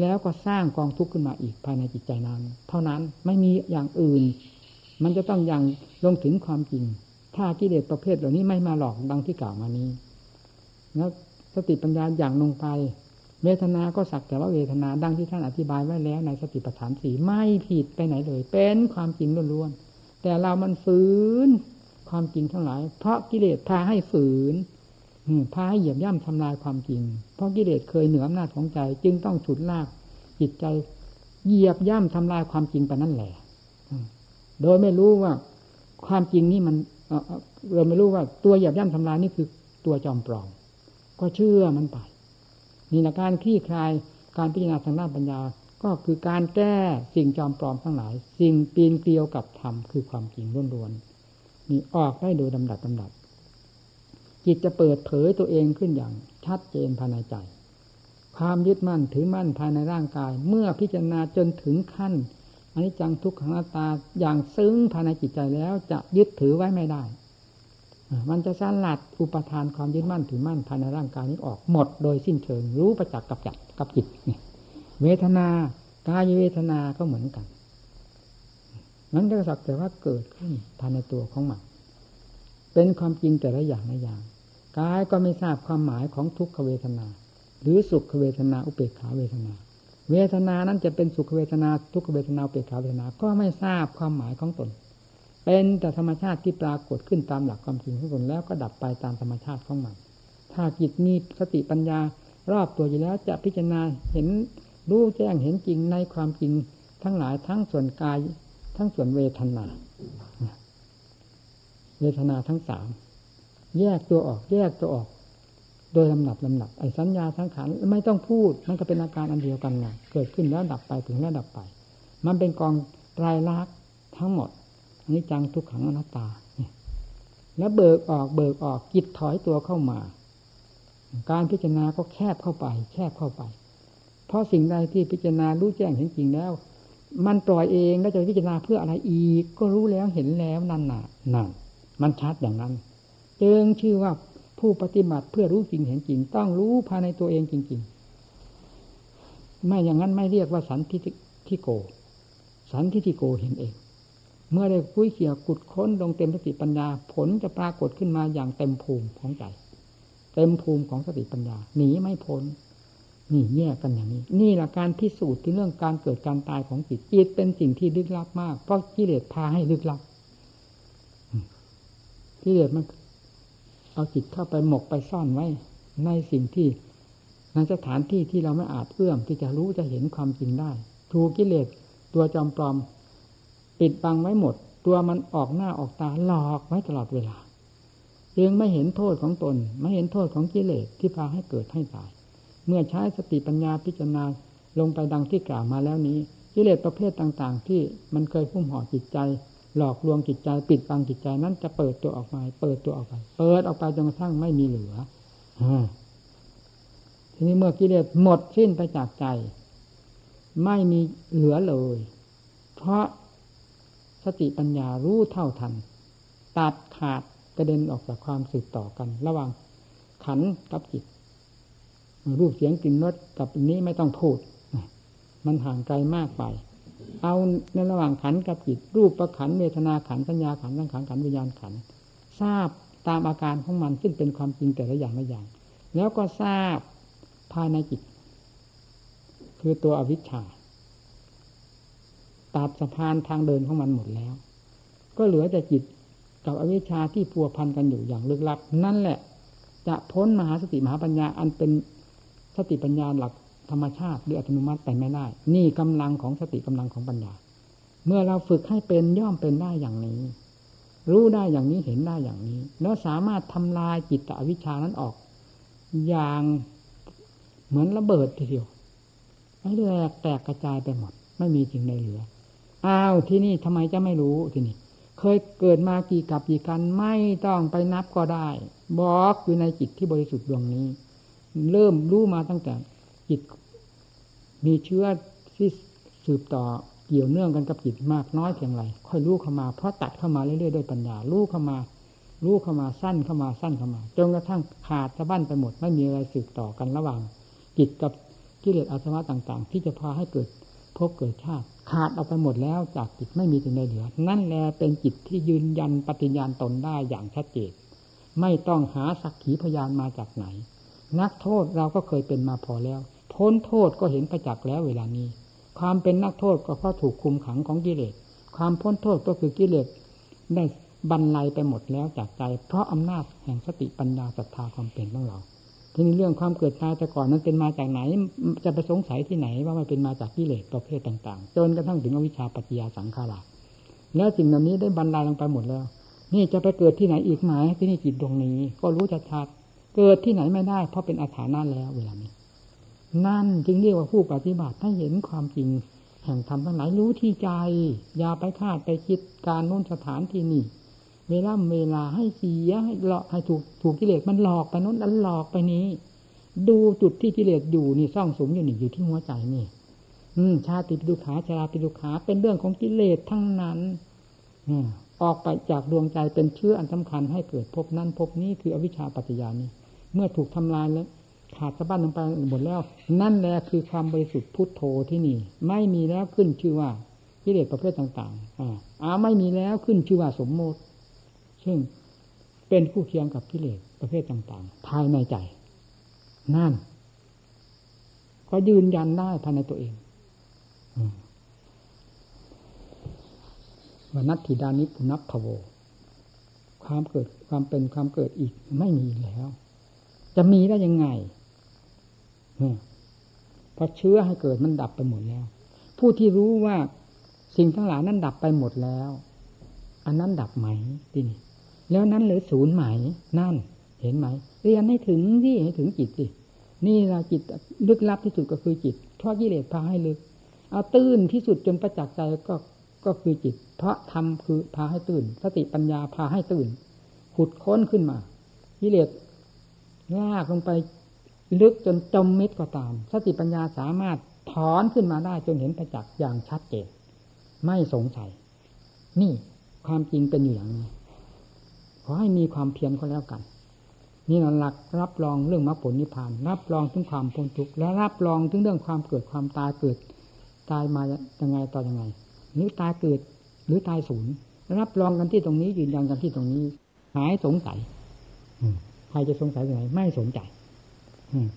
แล้วก็สร้างกองทุกข์ขึ้นมาอีกภายในจิตใจนั้น เท่านั้นไม่มีอย่างอื่น มันจะต้องอย่างลงถึงความจริง ถ้ากิเลสประเภทเหล่านี้ไม่มาหลอกดังที่กล่าวมานี้แล้วสติปัญญาอย่างลงไป เวทนาก็สักแต่ว่าเวทนาดังที่ท่านอธิบายไว้แล้วในสติปัฏฐานสีไม่ผิดไปไหนเลย เป็นความจริงล้วนๆแต่เรามันฝืนความจริงทั้งหลาย เพราะกิเลสพาให้ฝืนพาให้เหยียบย่ำทำลายความจริง เพราะกิเลสเคยเหนืออำนาจของใจ จึงต้องฉุดลากจิตใจเหยียบย่ำทำลายความจริงไปนั่นแหละโดยไม่รู้ว่าความจริงนี่มันเราไม่รู้ว่าตัวเหยียบย่ำทำลายนี่คือตัวจอมปลอม ก็เชื่อมันไป นี่แหละการคลี่คลายการพิจารณาทางด้านปัญญา ก็คือการแก้สิ่งจอมปลอมทั้งหลาย สิ่งปีนเกลียวกับธรรมคือความจริงล้วนๆนี่ออกได้โดยลำดับลำดับ จิตจะเปิดเผยตัวเองขึ้นอย่างชัดเจนภายในใจ ความยึดมั่นถือมั่นภายในร่างกาย เมื่อพิจารณาจนถึงขั้นอนิจจังทุกขังตาอย่างซึ้งภายในจิตใจแล้วจะยึดถือไว้ไม่ได้ มันจะสลัดอุปทานความยึดมั่นถือมั่นภายในร่างกายนี้ออกหมดโดยสิ้นเชิงรู้ประจักษ์กับจักกับจิตเนี่ยเวทนากายเวทนาก็เหมือนกันนั้นก็สักแต่ว่าเกิดขึ้นภายในตัวของมันเป็นความจริงแต่ละอย่างละอย่างกายก็ไม่ทราบความหมายของทุกขเวทนา หรือสุขเวทนาอุเบกขาเวทนา เวทนานั้นจะเป็นสุขเวทนาทุกขเวทนาอุเบกขาเวทนา ก็ไม่ทราบความหมายของตน เป็นแต่ธรรมชาติที่ปรากฏขึ้นตามหลักความจริงของตนแล้วก็ดับไปตามธรรมชาติของมัน ถ้าจิตมีสติปัญญารอบตัวอยู่แล้วจะพิจารณาเห็นรู้แจ้งเห็นจริงในความจริงทั้งหลายทั้งส่วนกายทั้งส่วนเวทนา เวทนาทั้งสามแยกตัวออกแยกตัวออก โดยลำดับลำดับไอ้สัญญาทั้งขันไม่ต้องพูด มันก็เป็นอาการอันเดียวกันไงเกิดขึ้นแล้วดับไปถึงแล้วดับไป มันเป็นกองรายลักษณ์ทั้งหมด อันนี้จังทุกขังอนัตตาแล้วเบิกออกเบิกออกจิตถอยตัวเข้ามา การพิจารณาก็แคบเข้าไป แคบเข้าไป เพราะสิ่งใดที่พิจารณารู้แจ้งเห็นจริงแล้ว มันปล่อยเองแล้วจะพิจารณาเพื่ออะไรอีก ก็รู้แล้วเห็นแล้วนั่นน่ะนั่นมันชัดอย่างนั้นจึงชื่อว่าผู้ปฏิบัติเพื่อรู้จริงเห็นจริง ต้องรู้ภายในตัวเองจริง ๆ ไม่อย่างนั้นไม่เรียกว่าสันทิทิโก สันทิทิโกเห็นเอง เมื่อได้คุยเขี่ยขุดค้นลงเต็มสติปัญญา ผลจะปรากฏขึ้นมาอย่างเต็มภูมิของใจ เต็มภูมิของสติปัญญาหนีไม่พ้นนี่แยกกันอย่างนี้ นี่แหละการพิสูจน์ที่เรื่องการเกิดการตายของจิตจิตเป็นสิ่งที่ลึกลับมาก เพราะกิเลสพาให้ลึกลับกิเลสมันเอาจิตเข้าไปหมกไปซ่อนไว้ ในสิ่งที่ในสถานที่ที่เราไม่อาจเอื้อมที่จะรู้จะเห็นความจริงได้ ถูกกิเลสตัวจอมปลอม ปิดบังไว้หมด ตัวมันออกหน้าออกตาหลอกไว้ตลอดเวลาจึงไม่เห็นโทษของตน ไม่เห็นโทษของกิเลสที่พาให้เกิดให้ตาย เมื่อใช้สติปัญญาพิจารณาลงไปดังที่กล่าวมาแล้วนี้กิเลสประเภทต่างๆ ที่มันเคยพุ่มห่อจิตใจ หลอกลวงจิตใจ ปิดบังจิตใจนั้นจะเปิดตัวออกมาเปิดตัวออกไปเปิดออกไปจนกระทั่งไม่มีเหลือทีนี้เมื่อกิเลสหมดสิ้นไปจากใจ ไม่มีเหลือเลย เพราะ สติปัญญารู้เท่าทัน ตัดขาดกระเด็นออกจากความสืบต่อกัน ระหว่างขันกับจิต รูปเสียงกลิ่นรสกับนนี้ไม่ต้องพูด มันห่างไกลมากไป เอาในระหว่างขันกับจิต รูปประขันเวทนาขันสัญญาขันสังขารขันวิญญาณขัน ทราบตามอาการของมันซึ่งเป็นความจริงแต่ละอย่างละอย่าง แล้วก็ทราบภายในจิต คือตัวอวิชชา ตัดสะพานทางเดินของมันหมดแล้ว ก็เหลือแต่จิตกับอวิชชาที่พัวพันกันอยู่อย่างลึกลับ นั่นแหละ จะพ้นมหาสติมหาปัญญาอันเป็นสติปัญญาหลักธรรมชาติหรืออัตโนมัติไปไม่ได้ นี่กำลังของสติกำลังของปัญญา เมื่อเราฝึกให้เป็นย่อมเป็นได้อย่างนี้ รู้ได้อย่างนี้เห็นได้อย่างนี้ แล้วสามารถทำลายจิตตอวิชานั้นออก อย่างเหมือนระเบิดทีเดียวให้แหลกแตกกระจายไปหมด ไม่มีสิ่งใดเหลือ อ้าวที่นี่ทำไมจะไม่รู้ที่นี่ เคยเกิดมากี่กับกี่กันไม่ต้องไปนับก็ได้บอกอยู่ในจิตที่บริสุทธิ์ดวงนี้ เริ่มรู้มาตั้งแต่จิต มีเชื้อที่สืบต่อเกี่ยวเนื่องกันกับจิตมากน้อยเพียงไรค่อยรู้เข้ามาเพราะตัดเข้ามาเรื่อยๆด้วยปัญญารู้เข้ามารู้เข้ามาสั้นเข้ามาสั้นเข้ามาจนกระทั่งขาดสะบั้นไปหมดไม่มีอะไรสืบต่อกันระหว่างจิตกับกิเลสอาสวะต่าง ๆ ที่จะพาให้เกิด พบเกิดชาติขาดออกไปหมดแล้วจากจิตไม่มีสิ่งใดเหลือ นั่นแหละเป็นจิตที่ยืนยันปฏิญญาณตนได้อย่างชัดเจนไม่ต้องหาสักขีพยานมาจากไหน นักโทษเราก็เคยเป็นมาพอแล้ว พ้นโทษก็เห็นประจักษ์แล้วเวลานี้ ความเป็นนักโทษก็เพราะถูกคุมขังของกิเลสความพ้นโทษก็คือกิเลสได้บรรลัยไปหมดแล้วจากใจ เพราะอำนาจแห่งสติปัญญาศรัทธาความเป็นของเรา ทีนี้เรื่องความเกิดตายแต่ก่อนนั้นเป็นมาจากไหน จะไปสงสัยที่ไหนว่ามันเป็นมาจากกิเลสประเภทต่างๆ จนกระทั่งถึงอวิชชาปัจจยาสังขาราแล้วสิ่งเหล่านี้ได้บรรลัยลงไปหมดแล้ว นี่จะไปเกิดที่ไหนอีกไหมที่นี่จิตดวงนี้ ก็รู้ชัดๆเกิดที่ไหนไม่ได้ เพราะเป็นอาถรรพ์แล้วเวลานี้ นั่นจึงเรียกว่าผู้ปฏิบัติถ้าเห็นความจริงแห่งธรรมทั้งหลายรู้ที่ใจ อย่าไปคาดไปคิดการโน้นสถานที่นี่ เวลาเวลาให้เสียให้หลอกให้ถูกถูกกิเลสมันหลอกไปโน้นแล้วหลอกไปนี้ ดูจุดที่กิเลสอยู่นี่ซ่องสมอยู่นี่อยู่ที่หัวใจนี่ อืมชาติปิดุขาชราปิดุขาเป็นเรื่องของกิเลสทั้งนั้นออกไปจากดวงใจเป็นเชื้ออันสำคัญให้เกิดพบนั้นพบนี้คืออวิชชาปัจจยานี้ เมื่อถูกทำลายแล้วขาดสะบั้นลงไปหมดแล้ว นั่นแหละคือความบริสุทธิ์พุทโธที่นี่ ไม่มีแล้วขึ้นชื่อว่ากิเลสประเภทต่าง ๆ อ่าอาไม่มีแล้วขึ้นชื่อว่าสมมติ ซึ่งเป็นคู่เคียงกับกิเลสประเภทต่างๆ ภายในใจ นั่น ก็ยืนยันได้ภายในตัวเองวนัตถิดานิปุนับพโว ความเกิดความเป็นความเกิดอีกไม่มีแล้ว จะมีได้ยังไงเพราะเชื้อให้เกิดมันดับไปหมดแล้ว ผู้ที่รู้ว่าสิ่งทั้งหลายนั้นดับไปหมดแล้ว อันนั้นดับไหมที่นี่ แล้วนั้นเหลือศูนย์ไหมนั่น เห็นไหมเรียนให้ถึงที่ให้ถึงจิตสินี่ละจิตลึกลับที่สุดก็คือจิตเพราะกิเลสพาให้ลึก เอาตื้นที่สุดจนประจักษ์ใจก็ก็คือจิต เพราะทำคือพาให้ตื่น สติปัญญาพาให้ตื่นขุดค้นขึ้นมากิเลสลากลงไปลึกจนจมมิดก็ตาม สติปัญญาสามารถถอนขึ้นมาได้จนเห็นประจักษ์อย่างชัดเจนไม่สงสัย นี่ความจริงเป็นอยู่อย่างนี้ ขอให้มีความเพียรก็แล้วกัน นี่หลักรับรองเรื่องมรรคผลนิพพาน รับรองถึงความพ้นทุกข์และรับรองถึงเรื่องความเกิดความตายเกิด ตายมายังไงต่อยังไงหรือตายเกิดหรือตายศูนย์รับรองกันที่ตรงนี้ยืนยันกันที่ตรงนี้ หายสงสัยใครจะสงสัยยังไงไม่สนใจ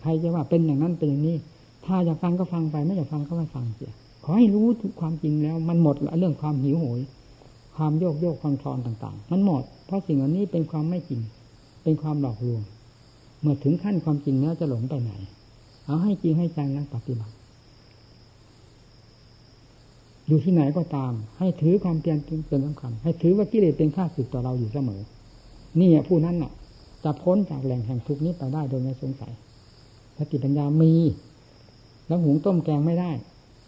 ใครจะว่าเป็นอย่างนั้นเป็นอย่างนี้ ถ้าอยากฟังก็ฟังไปไม่อยากฟังก็ไม่ฟังเสียขอให้รู้ความจริงแล้ว มันหมดเรื่องความหิวโหย ความโยกโยกความคลอนต่าง ๆ มันหมด เพราะสิ่งเหล่านี้เป็นความไม่จริง เป็นความหลอกลวง เมื่อถึงขั้นความจริงแล้วจะหลงไปไหน เอาให้จริงให้จังนักปฏิบัติ อยู่ที่ไหนก็ตาม ให้ถือความเพียรเป็นสำคัญ ให้ถือว่ากิเลสเป็นข้าศึกต่อเราอยู่เสมอ นี่ผู้นั้นน่ะ จะพ้นจากแหล่งแห่งทุกข์นี้ไปได้โดยไม่สงสัยสติปัญญามี แล้วหุงต้มแกงไม่ได้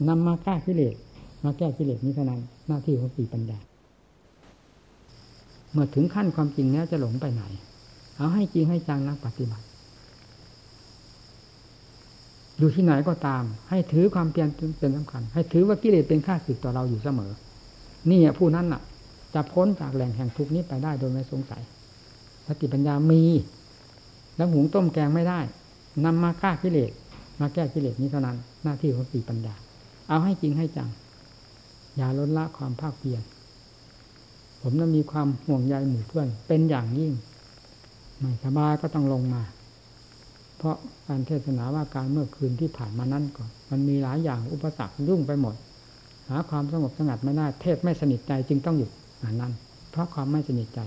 นำมาฆ่ากิเลสมาแก้กิเลสนี้เท่านั้นหน้าที่ของสติปัญญา เมื่อถึงขั้นความจริงแล้วจะหลงไปไหน เอาให้จริงให้จังนักปฏิบัติ อยู่ที่ไหนก็ตาม ให้ถือความเพียรเป็นสำคัญ ให้ถือว่ากิเลสเป็นข้าศึกต่อเราอยู่เสมอ นี่ผู้นั้นน่ะ จะพ้นจากแหล่งแห่งทุกนี้ไปได้โดยไม่สงสัยสติปัญญามีแล้วหุงต้มแกงไม่ได้นำมาฆ่ากิเลสมาแก้กิเลสนี้เท่านั้น หน้าที่ของสีปัญญา เอาให้จริงให้จังอย่าลดละความภาคเพียร ผมนั้นมีความห่วงใยหมู่เพื่อน เป็นอย่างยิ่ง ไม่สบายก็ต้องลงมา เพราะการเทศนาว่าการเมื่อคืนที่ผ่านมานั้นก่อนมันมีหลายอย่างอุปสรรคยุ่งไปหมด หาความสงบสงัดไม่ได้เทศไม่สนิทใจจึงต้องหยุดนั้น เพราะความไม่สนิทใจ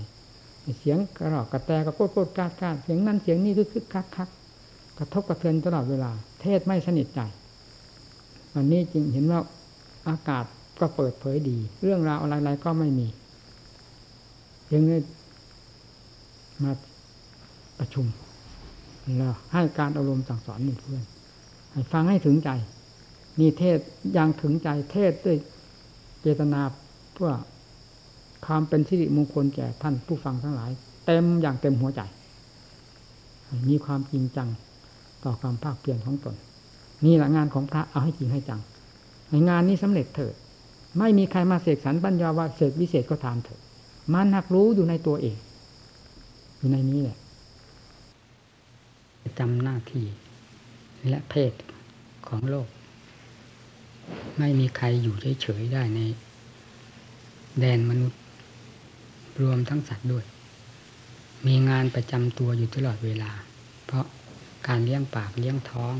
เสียงกระรอกกระแตกระโกดโกดกาดกาดเสียงนั้นเสียงนี้คือคึกคักคักกระทบกระเทือนตลอดเวลา เทศไม่สนิทใจ วันนี้จริงเห็นว่าอากาศก็เปิดเผยดี เรื่องราวอะไรๆก็ไม่มี ยังได้มาประชุมแล้วให้การอารมณ์สั่งสอนหมู่เพื่อนให้ฟังให้ถึงใจ นี่เทศยังถึงใจเทศด้วยเจตนาเพื่อความเป็นสิริมงคลแก่ท่านผู้ฟังทั้งหลาย เต็มอย่างเต็มหัวใจ มีความจริงจังต่อความภาคเพียรของตนนี่แหละงานของพระเอาให้จริงให้จังงานนี้สำเร็จเถิดไม่มีใครมาเสกสรรปัญญาว่าเสกวิเศษก็ตามเถิด มันหักรู้อยู่ในตัวเอง อยู่ในนี้แหละจำหน้าที่และเพศของโลก ไม่มีใครอยู่เฉยๆได้ใน แดนมนุษย์ รวมทั้งสัตว์ด้วย มีงานประจำตัวอยู่ตลอดเวลา เพราะการเลี้ยงปากเลี้ยงท้อง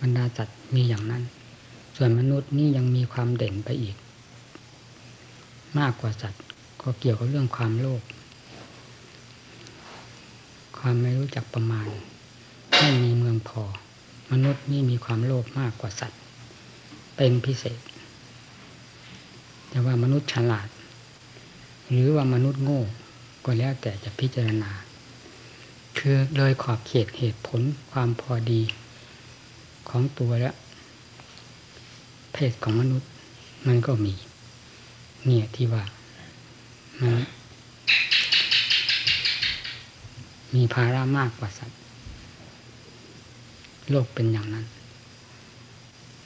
บรรดาสัตว์มีอย่างนั้น ส่วนมนุษย์นี่ยังมีความเด่นไปอีก มากกว่าสัตว์ ก็เกี่ยวกับเรื่องความโลภความไม่รู้จักประมาณไม่มีเมืองพอ มนุษย์นี่มีความโลภมากกว่าสัตว์ เป็นพิเศษ แต่ว่ามนุษย์ฉลาด หรือว่ามนุษย์โง่ก็แล้วแต่จะพิจารณา คือเลยขอบเขตเหตุผลความพอดีของตัวและเพศของมนุษย์มันก็มี เนี่ยที่ว่ามันมีภาระมากกว่าสัตว์ โลกเป็นอย่างนั้น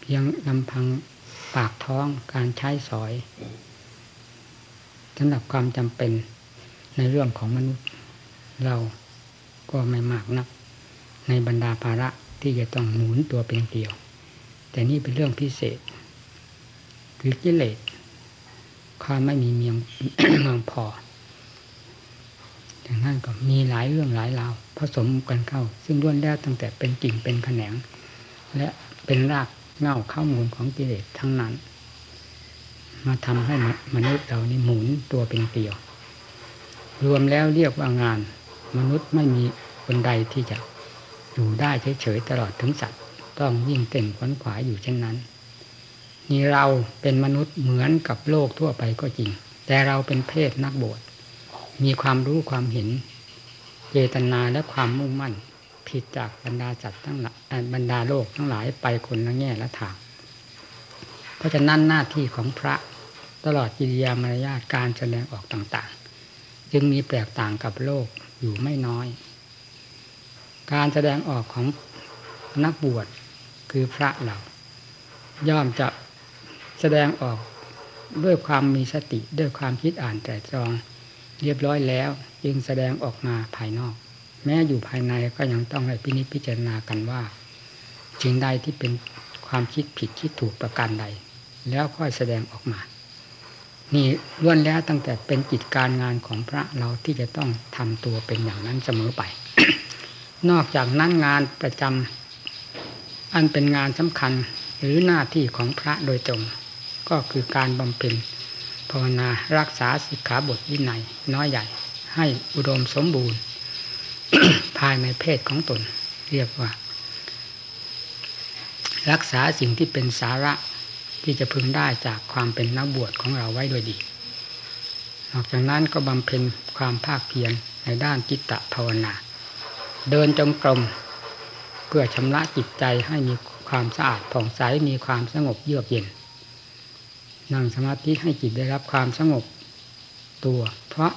เพียงลำพังปากท้องการใช้สอยสำหรับความจำเป็นในเรื่องของมนุษย์ เราก็ไม่มากนัก ในบรรดาภาระที่จะต้องหมุนตัวเป็นเกลียว แต่นี่เป็นเรื่องพิเศษ คือกิเลส ความไม่มีเมียงเมืองพออย่างนั้นก็มีหลายเรื่องหลายราวผสมกันเข้า ซึ่งล้วนแล้วตั้งแต่เป็นกิ่งเป็นแขนง และเป็นรากเง่าข้ามูลของกิเลสทั้งนั้น มาทำให้มนุษย์เรานี่หมุนตัวเป็นเกลียว รวมแล้วเรียกว่างาน มนุษย์ไม่มีคนใดที่จะอยู่ได้เฉยๆตลอดถึงสัตว์ ต้องยิ่งเต้นขวนขวายอยู่เช่นนั้น นี่เราเป็นมนุษย์เหมือนกับโลกทั่วไปก็จริง แต่เราเป็นเพศนักบวชมีความรู้ความเห็น เจตนาและความมุ่งมั่น ผิดจากบรรดาจัตทั้งหลายบรรดาโลกทั้งหลายไปคนละแง่ละทาง เพราะฉะนั้นหน้าที่ของพระตลอดกิริยามารยาทการแสดงออกต่างๆ จึงมีแตกต่างกับโลกอยู่ไม่น้อย การแสดงออกของนักบวชคือพระเราย่อมจะ แสดงออกด้วยความมีสติด้วยความคิดอ่านแต่ตรอง เรียบร้อยแล้ว จึงแสดงออกมาภายนอก แม้อยู่ภายในก็ยังต้องให้พินิจพิจารณากันว่าสิ่งใดที่เป็นความคิดผิดคิดถูกประการใด แล้วค่อยแสดงออกมา นี่ล้วนแล้วตั้งแต่เป็นกิจการงานของพระเราที่จะต้องทำตัวเป็นอย่างนั้นเสมอไป นอกจากนั้นงานประจำอันเป็นงานสำคัญหรือหน้าที่ของพระโดยตรง ก็คือการบำเพ็ญภาวนารักษาสิกขาบทวินัยน้อยใหญ่ ให้อุดมสมบูรณ์ ภายในเพศของตน เรียกว่า รักษาสิ่งที่เป็นสาระที่จะพึงได้จากความเป็นนักบวชของเราไว้ด้วยดี นอกจากนั้นก็บำเพ็ญความภาคเพียรในด้านจิตตภาวนา เดินจงกรมเพื่อชำระจิตใจให้มีความสะอาดผ่องใสมีความสงบเยือกเย็น นั่งสมาธิให้จิตได้รับความสงบตัว เพราะ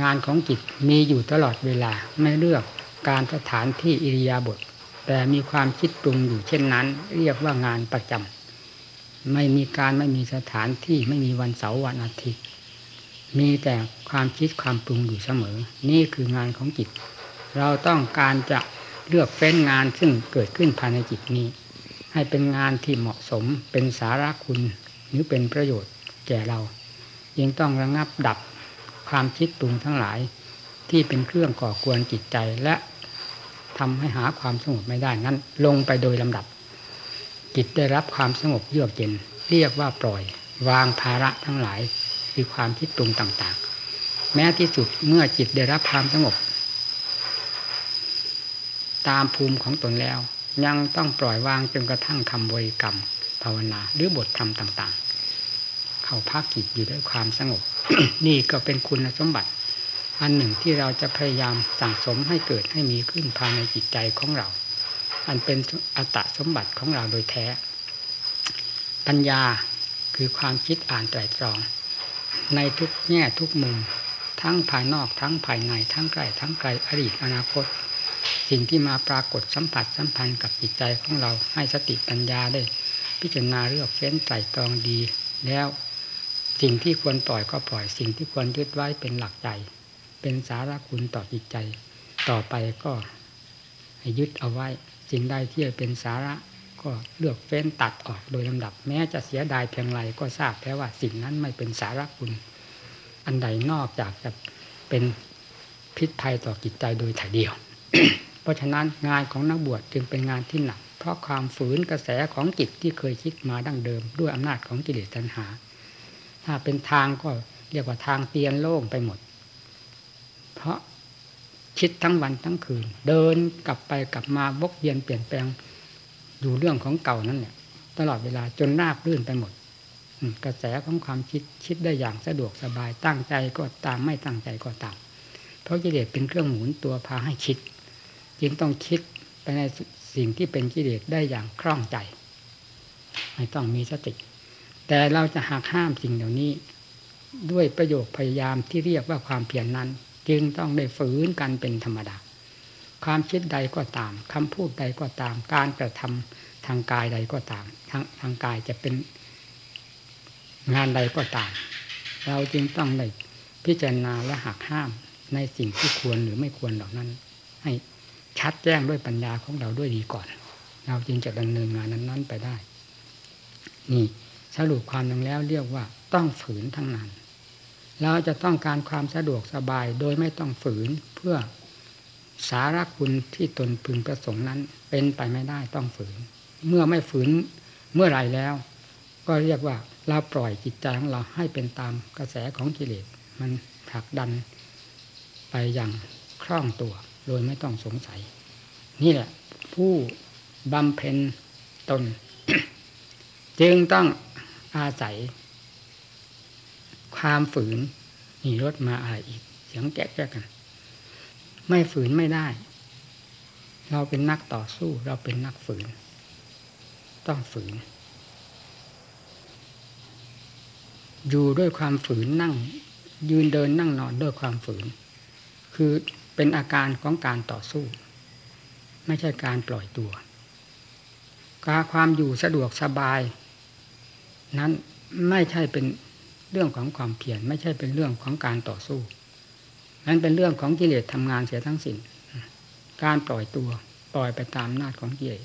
งานของจิตมีอยู่ตลอดเวลาไม่เลือกการสถานที่อิริยาบถแต่มีความคิดปรุงอยู่เช่นนั้น เรียกว่างานประจำไม่มีการไม่มีสถานที่ไม่มีวันเสาร์วันอาทิตย์ มีแต่ความคิดความปรุงอยู่เสมอ นี่คืองานของจิต เราต้องการจะเลือกเฟ้นงานซึ่งเกิดขึ้นภายในจิตนี้ ให้เป็นงานที่เหมาะสมเป็นสาระคุณ หรือเป็นประโยชน์แก่เรายังต้องระงับดับความคิดปรุงทั้งหลายที่เป็นเครื่องก่อกวนจิตใจและทำให้หาความสงบไม่ได้นั้น ลงไปโดยลำดับ จิตได้รับความสงบเยือกเย็น เรียกว่าปล่อย วางภาระทั้งหลายคือความคิดปรุงต่างๆ แม้ที่สุดเมื่อจิตได้รับความสงบ ตามภูมิของตนแล้ว ยังต้องปล่อยวางจนกระทั่งคำบริกรรม ภาวนา หรือบทธรรมต่างๆ เข้าพักจิตอยู่ด้วยความสงบ นี่ก็เป็นคุณสมบัติ อันหนึ่งที่เราจะพยายามสั่งสมให้เกิดให้มีขึ้นภายในจิตใจของเรา อันเป็นอัตสมบัติของเราโดยแท้ ปัญญาคือความคิดอ่านไตรตรอง ในทุกแง่ทุกมุม ทั้งภายนอกทั้งภายในทั้งใกล้ทั้งไกลอดีตอนาคต สิ่งที่มาปรากฏสัมผัสสัมพันธ์กับจิตใจของเราให้สติปัญญาได้ พิจารณาเลือกเฟ้นไตรตรองดี แล้วสิ่งที่ควรปล่อยก็ปล่อยสิ่งที่ควรยึดไว้เป็นหลักใจ เป็นสาระคุณต่อจิตใจ ต่อไปก็ให้ยึดเอาไว้ สิ่งใดที่เป็นสาระก็เลือกเฟ้นตัดออกโดยลำดับ แม้จะเสียดายเพียงไรก็ทราบแล้ว่าสิ่งนั้นไม่เป็นสาระคุณ อันใดนอกจากจะเป็นพิษภัยต่อจิตใจโดยถ่ายเดียว เพราะฉะนั้นงานของนักบวชจึงเป็นงานที่หนัก เพราะความฝืนกระแสของจิตที่เคยคิดมาดั้งเดิม ด้วยอำนาจของกิเลสตัณหา ถ้าเป็นทางก็เรียกว่าทางเตียนโล่งไปหมด เพราะคิดทั้งวันทั้งคืน เดินกลับไปกลับมาวกเวียนเปลี่ยนแปลงอยู่เรื่องของเก่านั่นเนี่ยตลอดเวลาจนราบรื่นไปหมดกระแสของความคิดคิดได้อย่างสะดวกสบายตั้งใจก็ตามไม่ตั้งใจก็ตาม เพราะกิเลสเป็นเครื่องหมุนตัวพาให้คิด จึงต้องคิดไปใน สิ่งที่เป็นกิเลสได้อย่างคล่องใจ ไม่ต้องมีสติ แต่เราจะหักห้ามสิ่งเหล่านี้ ด้วยประโยคพยายามที่เรียกว่าความเพียรนนั้น จึงต้องได้ฝืนกันเป็นธรรมดา ความคิดใดก็ตามคำพูดใดก็ตาม การกระทำทางกายใดก็ตาม ทางทางกายจะเป็นงานใดก็ตาม เราจึงต้องได้พิจารณาและหักห้ามในสิ่งที่ควรหรือไม่ควรเหล่านั้น ให้ ชัดแจ้งด้วยปัญญาของเราด้วยดีก่อน เราจึงจะดำเนินงานนั้น ๆ ไปได้ นี่สรุปความลงแล้วเรียกว่าต้องฝืนทั้งนั้น เราจะต้องการความสะดวกสบายโดยไม่ต้องฝืนเพื่อสาระคุณที่ตนพึงประสงค์นั้น เป็นไปไม่ได้ต้องฝืน เมื่อไม่ฝืนเมื่อไรแล้ว ก็เรียกว่าเราปล่อยจิตใจของเราให้เป็นตามกระแสของกิเลสมันผลักดันไปอย่างคล่องตัว โดยไม่ต้องสงสัย นี่แหละ ผู้บำเพ็ญตน จึงต้องอาศัย ความฝืนนี่รถมาอะไรอีก เสียงแก๊กกัน ไม่ฝืนไม่ได้ เราเป็นนักต่อสู้ เราเป็นนักฝืน ต้องฝืน อยู่ด้วยความฝืนนั่ง ยืนเดินนั่งนอนด้วยความฝืน คือ เป็นอาการของการต่อสู้ ไม่ใช่การปล่อยตัว การความอยู่สะดวกสบาย นั้นไม่ใช่เป็นเรื่องของความเพียรไม่ใช่เป็นเรื่องของการต่อสู้ นั้นเป็นเรื่องของกิเลสทำงานเสียทั้งสิ้นการปล่อยตัวปล่อยไปตามนาจของกิเลส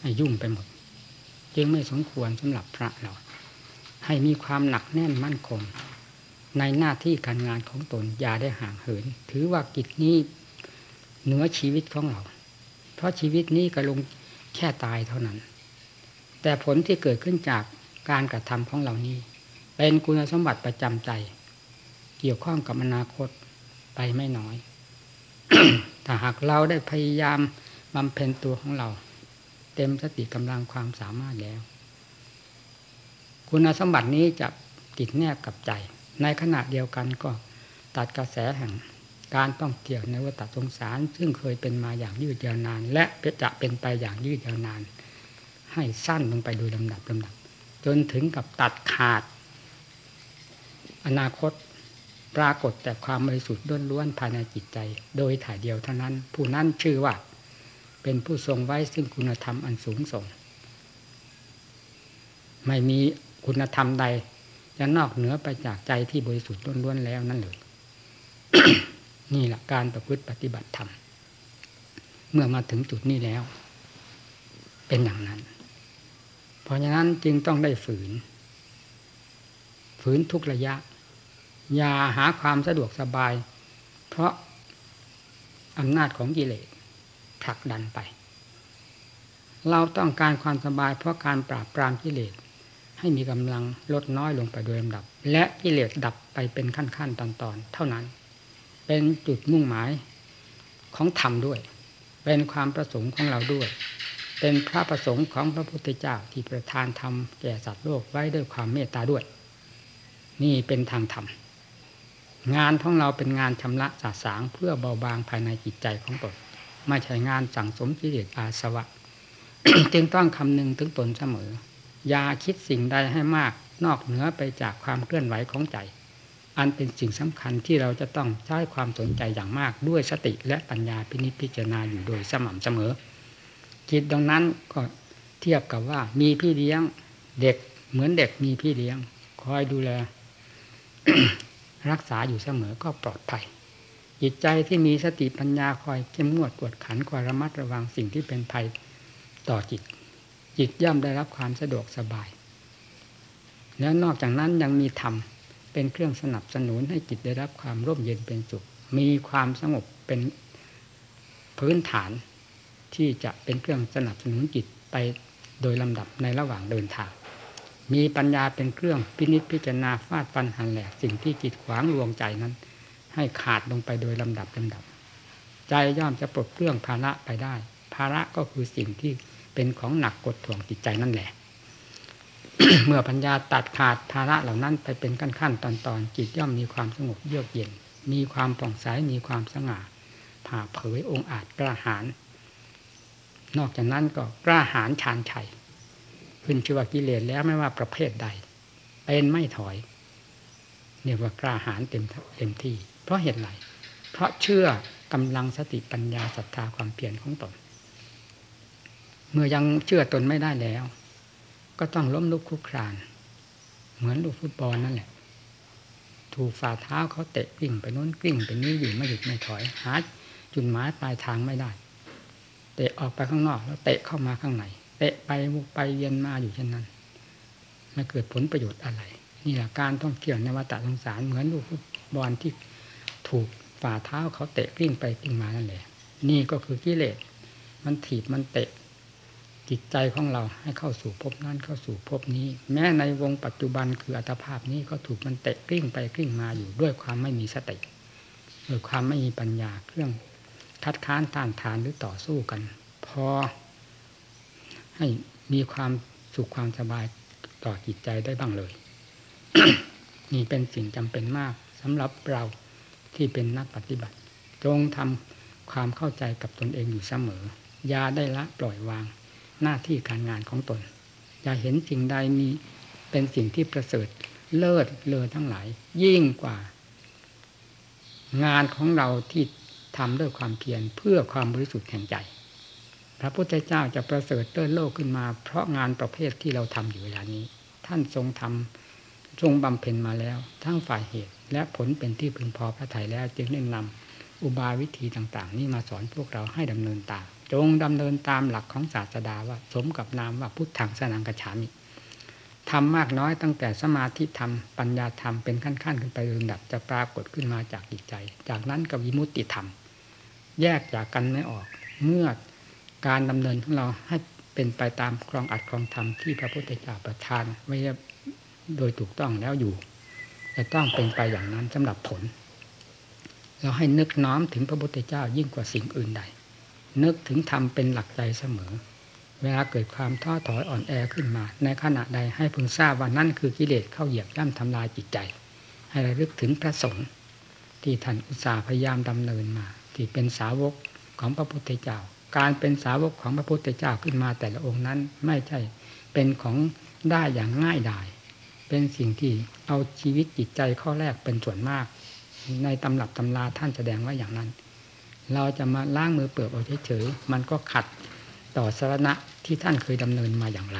ให้ยุ่งไปหมด จึงไม่สมควรสำหรับพระเรา ให้มีความหนักแน่นมั่นคง ในหน้าที่การงานของตนอย่าได้ห่างเหิน ถือว่ากิจนี้เหนือชีวิตของเรา เพราะชีวิตนี้ก็ลงแค่ตายเท่านั้น แต่ผลที่เกิดขึ้นจากการกระทำของเหล่านี้ เป็นคุณสมบัติประจำใจ เกี่ยวข้องกับอนาคตไปไม่น้อย ถ้าหากเราได้พยายามบำเพ็ญตัวของเรา เต็มสติกำลังความสามารถแล้ว คุณสมบัตินี้จะติดแนบกับใจ ในขณะเดียวกันก็ตัดกระแสแห่งการต้องเกี่ยวในวัฏสงสาร ซึ่งเคยเป็นมาอย่างยืดยาวนาน และจะเป็นไปอย่างยืดยาวนาน ให้สั้นลงไปโดยลำดับลำดับ จนถึงกับตัดขาด อนาคตปรากฏแต่ความบริสุทธิ์ล้วนๆภายในจิตใจ โดยถ่ายเดียวเท่านั้น ผู้นั้นชื่อว่า เป็นผู้ทรงไว้ซึ่งคุณธรรมอันสูงส่ง ไม่มีคุณธรรมใด จะนอกเหนือไปจากใจที่บริสุทธิ์ล้วนๆแล้วนั่นเลยนี่แหละการประพฤติปฏิบัติธรรมเมื่อมาถึงจุดนี้แล้ว เป็นอย่างนั้น เพราะฉะนั้นจึงต้องได้ฝืน ฝืนทุกระยะ อย่าหาความสะดวกสบาย เพราะอำนาจของกิเลสผลักดันไป เราต้องการความสบายเพราะการปราบปรามกิเลส ให้มีกำลังลดน้อยลงไปโดยลำดับ และกิเลสดับไปเป็นขั้นๆตอนๆเท่านั้น เป็นจุดมุ่งหมายของธรรมด้วย เป็นความประสงค์ของเราด้วย เป็นพระประสงค์ของพระพุทธเจ้าที่ประทานธรรมแก่สัตว์โลกไว้ด้วยความเมตตาด้วย นี่เป็นทางธรรมงานของเราเป็นงานชำระสาสางเพื่อเบาบางภายในจิตใจของตนไม่ใช่งานสั่งสมกิเลสอาสวะ จึงต้องคำนึงถึงตนเสมอ ย่าคิดสิ่งใดให้มาก นอกเหนือไปจากความเคลื่อนไหวของใจ อันเป็นสิ่งสำคัญที่เราจะต้องใช้ความสนใจอย่างมากด้วยสติและปัญญาพินิจพิจารณาอยู่โดยสม่ำเสมอจิตดังนั้นก็เทียบกับว่ามีพี่เลี้ยงเด็กเหมือนเด็กมีพี่เลี้ยง คอยดูแล รักษาอยู่เสมอก็ปลอดภัยจิตใจที่มีสติปัญญาคอยเข้มงวดกวดขันคอยระมัดระวังสิ่งที่เป็นภัยต่อจิต จิตย่อมได้รับความสะดวกสบาย แล้วนอกจากนั้นยังมีธรรมเป็นเครื่องสนับสนุนให้จิตได้รับความร่มเย็นเป็นสุข มีความสงบเป็นพื้นฐานที่จะเป็นเครื่องสนับสนุนจิตไปโดยลำดับในระหว่างเดินทาง มีปัญญาเป็นเครื่องพินิจพิจารณาฟาดฟันหันแหลกสิ่งที่จิตขวางลวงใจนั้น ให้ขาดลงไปโดยลำดับลำดับ ใจย่อมจะปลดเปลื้องภาระไปได้ ภาระก็คือสิ่งที่ เป็นของหนักกดถ่วงจิตใจนั่นแหละ เมื่อปัญญาตัดขาดภาระเหล่านั้นไปเป็นขั้นขั้นตอนตอนจิตย่อมมีความสงบเยือกเย็น มีความผ่องใสมีความสง่าผ่าเผยองค์อาจกล้าหาญนอกจากนั้นก็กล้าหาญชาญชัยขึ้นชื่อว่ากิเลสแล้วไม่ว่าประเภทใด เป็นไม่ถอยเรียกว่ากล้าหาญเต็มเต็มที่ เพราะเหตุไรเพราะเชื่อกำลังสติปัญญาศรัทธาความเพียรของตน มื่อยังเชื่อตนไม่ได้แล้ว ก็ต้องล้มลุกคลุกคลาน เหมือนลูกฟุตบอลนั่นแหละ ถูกฝ่าเท้าเขาเตะกลิ้งไปโน้นกลิ้งไปนี้อยู่ไม่หยุดไม่ถอยหาจุดหมายปลายทางไม่ได้ เตะออกไปข้างนอกแล้วเตะเข้ามาข้างในเตะไปมุกไปเวียนมาอยู่เช่นนั้นไม่เกิดผลประโยชน์อะไร นี่แหละการท่องเที่ยวในวัฏสงสารเหมือนลูกฟุตบอลที่ถูกฝ่าเท้าเขาเตะกลิ้งไปกลิ้งมานั่นแหละนี่ก็คือกิเลสมันถีบมันเตะ จิตใจของเราให้เข้าสู่ภพนั้นเข้าสู่ภพนี้ แม้ในวงปัจจุบันคืออัตภาพนี้ก็ถูกมันเตะกลิ้งไปกลิ้งมาอยู่ด้วยความไม่มีสติด้วยความไม่มีปัญญาเครื่องคัดค้านต้านทานหรือต่อสู้กัน พอ ให้มีความสุขความสบายต่อจิตใจได้บ้างเลย นี่เป็นสิ่งจำเป็นมากสำหรับเราที่เป็นนักปฏิบัติ จงทำความเข้าใจกับตนเองอยู่เสมอ อย่าได้ละปล่อยวาง หน้าที่การงานของตน อย่าเห็นสิ่งใดมีเป็นสิ่งที่ประเสริฐเลิศเลอทั้งหลาย ยิ่งกว่า งานของเราที่ทำด้วยความเพียรเพื่อความบริสุทธิ์แห่งใจ พระพุทธเจ้าจะประเสริฐเลิศโลกขึ้นมา เพราะงานประเภทที่เราทำอยู่เวลานี้ ท่านทรงทำทรงบำเพ็ญมาแล้ว ทั้งฝ่ายเหตุ และผลเป็นที่พึงพอพระทัยแล้วจึงได้นำอุบายวิธีต่าง ๆ นี้มาสอนพวกเราให้ดำเนินตาม จงดำเนินตามหลักของศาสดาว่าสมกับนามว่าพุทธังสนังกระฉามิทำมากน้อยตั้งแต่สมาธิธรรมปัญญาธรรมเป็นขั้นๆขึ้นไปลำดับจะปรากฏขึ้นมาจากจิตใจ จากนั้นก็วิมุตติธรรม แยกจากกันไม่ออก เมื่อการดำเนินของเราให้เป็นไปตามครองอัดครองธรรมที่พระพุทธเจ้าประทานไว้โดยถูกต้องแล้วอยู่จะต้องเป็นไปอย่างนั้นสำหรับผล เราให้นึกน้อมถึงพระพุทธเจ้ายิ่งกว่าสิ่งอื่นใด นึกถึงธรรมเป็นหลักใจเสมอ เวลาเกิดความท้อถอยอ่อนแอขึ้นมา ในขณะใดให้พึงทราบว่านั่นคือกิเลสเข้าเหยียบย่ำทำลายจิตใจ ให้ระลึกถึงพระสงฆ์ที่ท่านอุตสาห์พยายามดำเนินมา ที่เป็นสาวกของพระพุทธเจ้า การเป็นสาวกของพระพุทธเจ้าขึ้นมาแต่ละองค์นั้นไม่ใช่เป็นของได้อย่างง่ายดาย เป็นสิ่งที่เอาชีวิตจิตใจข้อแรกเป็นส่วนมาก ในตำรับตำราท่านแสดงไว้อย่างนั้น เราจะมาล้างมือเปลือกเอาเฉยๆมันก็ขัดต่อสาระที่ท่านเคยดำเนินมาอย่างไร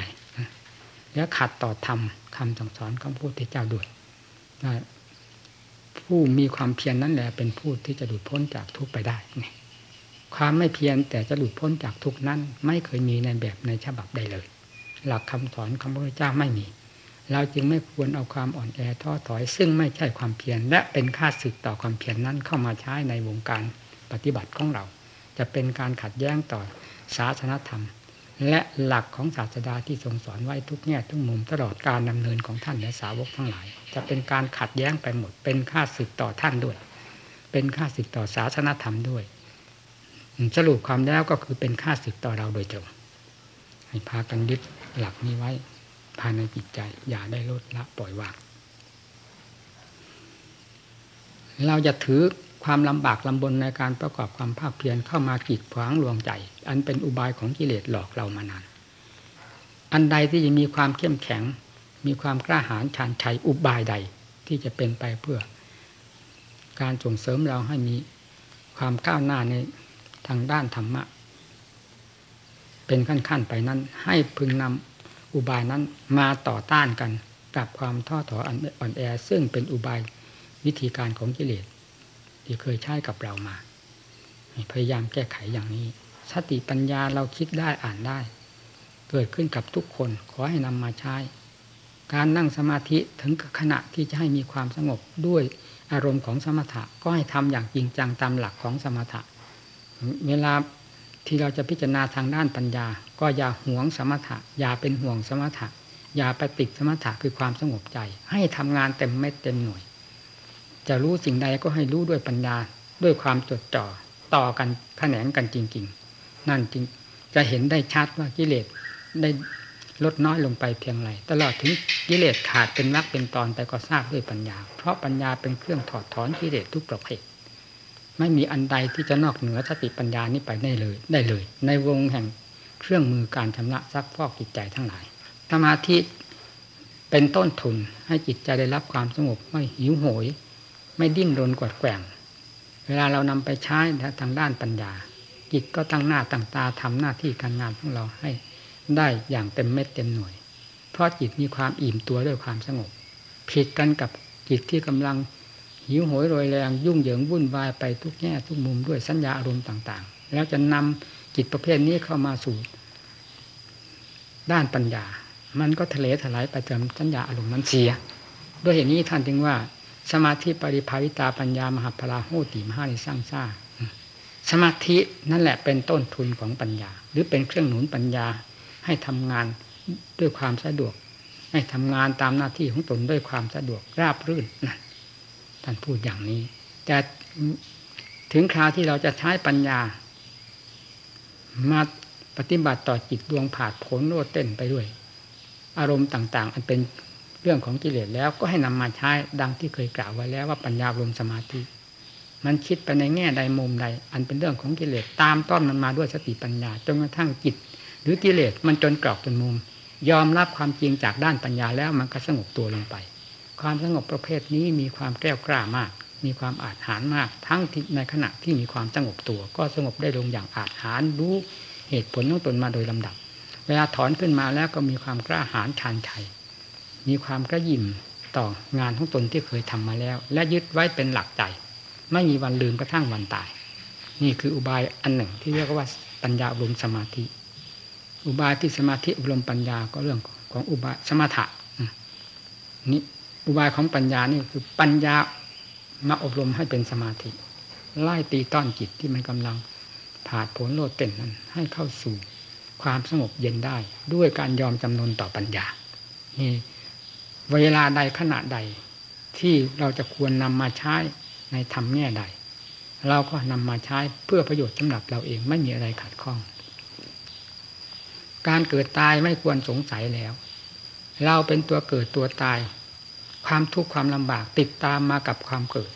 แล้วขัดต่อธรรมคำสั่งสอนของพระพุทธเจ้าด้วยผู้มีความเพียรนนั่นแหละเป็นผู้ที่จะหลุดพ้นจากทุกข์ไปได้ความไม่เพียรแต่จะหลุดพ้นจากทุกข์นั้น ไม่เคยมีในแบบในฉบับใดเลย หลักคำสอนของพระพุทธเจ้าไม่มี เราจึงไม่ควรเอาความอ่อนแอท้อถอย ซึ่งไม่ใช่ความเพียรและเป็นค่าศึกต่อความเพียรนนั้นเข้ามาใช้ในวงการ ปฏิบัติของเรา จะเป็นการขัดแย้งต่อศาสนธรรม และหลักของศาสดาที่ทรงสอนไว้ทุกแง่ทุกมุมตลอดการดำเนินของท่านและสาวกทั้งหลาย จะเป็นการขัดแย้งไปหมด เป็นค่าศึกต่อท่านด้วย เป็นค่าศึกต่อศาสนธรรมด้วย สรุปความแล้วก็คือเป็นค่าศึกต่อเราโดยตรงให้พากันยึดหลักนี้ไว้ภายในจิตใจ อย่าได้ลดละปล่อยวางเราจะถือ ความลำบากลำบนในการประกอบความภาคเพียรเข้ามากีดขวางลวงใจ อันเป็นอุบายของกิเลสหลอกเรามานาน อันใดที่จะมีความเข้มแข็ง มีความกล้าหาญชาญชัยอุบายใดที่จะเป็นไปเพื่อ การส่งเสริมเราให้มีความก้าวหน้าในทางด้านธรรมะ เป็นขั้นๆไปนั้น ให้พึงนำอุบายนั้นมาต่อต้านกันกับความท้อถอยอ่อนแอ ซึ่งเป็นอุบายวิธีการของกิเลส ที่เคยใช้กับเรามา พยายามแก้ไขอย่างนี้ สติปัญญาเราคิดได้อ่านได้ เกิดขึ้นกับทุกคนขอให้นำมาใช้ การนั่งสมาธิถึงขณะที่จะให้มีความสงบด้วยอารมณ์ของสมถะก็ให้ทำอย่างจริงจังตามหลักของสมถะ เวลาที่เราจะพิจารณาทางด้านปัญญา ก็อย่าห่วงสมถะ อย่าเป็นห่วงสมถะ อย่าไปติดสมถะคือความสงบใจ ให้ทำงานเต็มเม็ดเต็มหน่วย จะรู้สิ่งใดก็ให้รู้ด้วยปัญญาด้วยความจดจ่อต่อกันแขนงกันจริง ๆ นั่นจริงจะเห็นได้ชัดว่ากิเลสได้ลดน้อยลงไปเพียงไรตลอดถึงกิเลสขาดเป็นวักเป็นตอนไปก็ทราบด้วยปัญญา เพราะปัญญาเป็นเครื่องถอดถอนกิเลสทุกประเภทไม่มีอันใดที่จะนอกเหนือสติปัญญานี้ไปได้เลย ได้เลย ในวงแห่งเครื่องมือการชำระซักฟอกจิตใจทั้งหลายสมาธิเป็นต้นทุนให้จิตใจได้รับความสงบไม่หิวโหย ไม่ดิ้นรนกวดแกว่ง เวลาเรานำไปใช้ทางด้านปัญญา จิตก็ตั้งหน้าตั้งตาทำหน้าที่การงานของเราให้ได้อย่างเต็มเม็ดเต็มหน่วย เพราะจิตมีความอิ่มตัวด้วยความสงบ ผิดกันกับจิตที่กำลังหิวโหยโรยแรงยุ่งเหยิงวุ่นวายไปทุกแง่ทุกมุมด้วยสัญญาอารมณ์ต่าง ๆ แล้วจะนำจิตประเภทนี้เข้ามาสู่ด้านปัญญา มันก็ทะเลถลายไปเติมสัญญาอารมณ์นั้นเสีย ด้วยเหตุนี้ท่านจึงว่า สมาธิปริภาวิตาปัญญามหาพลาโหติมหาในสร้างซ่าสมาธินั่นแหละเป็นต้นทุนของปัญญา หรือเป็นเครื่องหนุนปัญญาให้ทำงานด้วยความสะดวก ให้ทำงานตามหน้าที่ของตนด้วยความสะดวกราบรื่นนั่นท่านพูดอย่างนี้ แต่ถึงคราวที่เราจะใช้ปัญญา มาปฏิบัติต่อจิตดวงผาดผลโลดเต้นไปด้วย อารมณ์ต่าง ๆ อันเป็น รื่องของกิเลสแล้วก็ให้นำมาใช้ดังที่เคยกล่าวไว้แล้วว่าปัญญารวมสมาธิ มันคิดไปในแง่ใดมุมใด อันเป็นเรื่องของกิเลสตามต้อนมันมาด้วยสติปัญญาจนกระทั่งจิต หรือกิเลสมันจนกรอกจนมุม ยอมรับความจริงจากด้านปัญญาแล้วมันก็สงบตัวลงไป ความสงบประเภทนี้มีความแก้วกล้ามาก มีความอาจหารมาก ทั้งในขณะที่มีความสงบตัว ก็สงบได้ลงอย่างอาจหารรู้เหตุผลของตนมาโดยลำดับ เวลาถอนขึ้นมาแล้วก็มีความกล้าหาญชาญชัย มีความกระยิมต่องานของตนที่เคยทำมาแล้ว และยึดไว้เป็นหลักใจ ไม่มีวันลืมกระทั่งวันตาย นี่คืออุบายอันหนึ่งที่เรียกว่าปัญญาอบรมสมาธิ อุบายที่สมาธิอบรมปัญญาก็เรื่องของอุบายสมถะนี่อุบายของปัญญานี่คือปัญญามาอบรมให้เป็นสมาธิ ไล่ตีต้อนจิตที่มันกำลังผ่าผลโลดเต้นนั้น ให้เข้าสู่ความสงบเย็นได้ ด้วยการยอมจำนนต่อปัญญานี่ เวลาใดขณะใด ที่เราจะควรนำมาใช้ในธรรมแง่ใด เราก็นำมาใช้เพื่อประโยชน์สำหรับเราเองไม่มีอะไรขัดข้อง การเกิดตายไม่ควรสงสัยแล้ว เราเป็นตัวเกิดตัวตาย ความทุกข์ความลำบากติดตามมากับความเกิด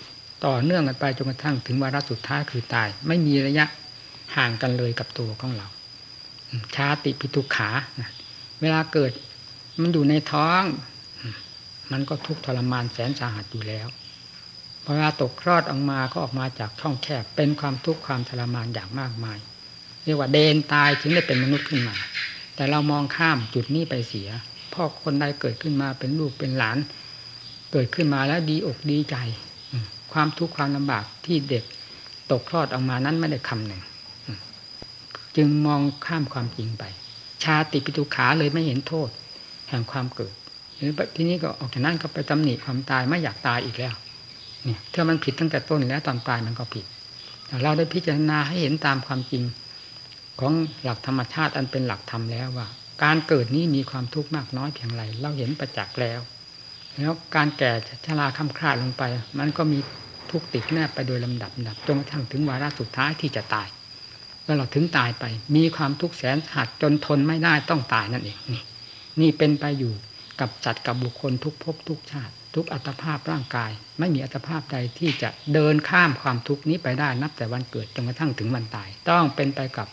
ต่อเนื่องกันไปจนกระทั่งถึงวาระสุดท้ายคือตาย ไม่มีระยะห่างกันเลยกับตัวของเราชาติปิทุขา เวลาเกิดมันอยู่ในท้อง มันก็ทุกทรมานแสนสาหัสอยู่แล้วเวลาตกคลอดออกมาก็ออกมาจากช่องแคบเป็นความทุกข์ความทรมานอย่างมากมาย เรียกว่าเดนตายถึงได้เป็นมนุษย์ขึ้นมา แต่เรามองข้ามจุดนี้ไปเสียพ่อคนใดเกิดขึ้นมาเป็นลูกเป็นหลาน เกิดขึ้นมาแล้วดีอกดีใจ ความทุกข์ความลำบากที่เด็กตกคลอดออกมานั้นไม่ได้คำหนึ่งจึงมองข้ามความจริงไป ชาติปิตุขาเลยไม่เห็นโทษ แห่งความเกิด หรือทีนี้ก็ออกจากนั้นก็ไปตำหนิความตายไม่อยากตายอีกแล้วเนี่ยถ้ามันผิดตั้งแต่ต้นแล้วตอนปลายมันก็ผิด เราได้พิจารณาให้เห็นตามความจริงของหลักธรรมชาติอันเป็นหลักธรรมแล้วว่า การเกิดนี้มีความทุกข์มากน้อยเพียงไรเราเห็นประจักษ์แล้ว แล้วการแก่ชราคำคลาดลงไป มันก็มีทุกติดแนบไปโดยลำดับดับจนกระทั่งถึงวาระสุดท้ายที่จะตาย แล้วเราถึงตายไป มีความทุกข์แสนหัดจนทนไม่ได้ต้องตายนั่นเองนี่นี่เป็นไปอยู่ กับจัดกับบุคคลทุกภพทุกชาติ ทุกอัตภาพร่างกาย ไม่มีอัตภาพใดที่จะเดินข้ามความทุกข์นี้ไปได้นับแต่วันเกิดจนกระทั่งถึงวันตาย ต้องเป็นไปกับ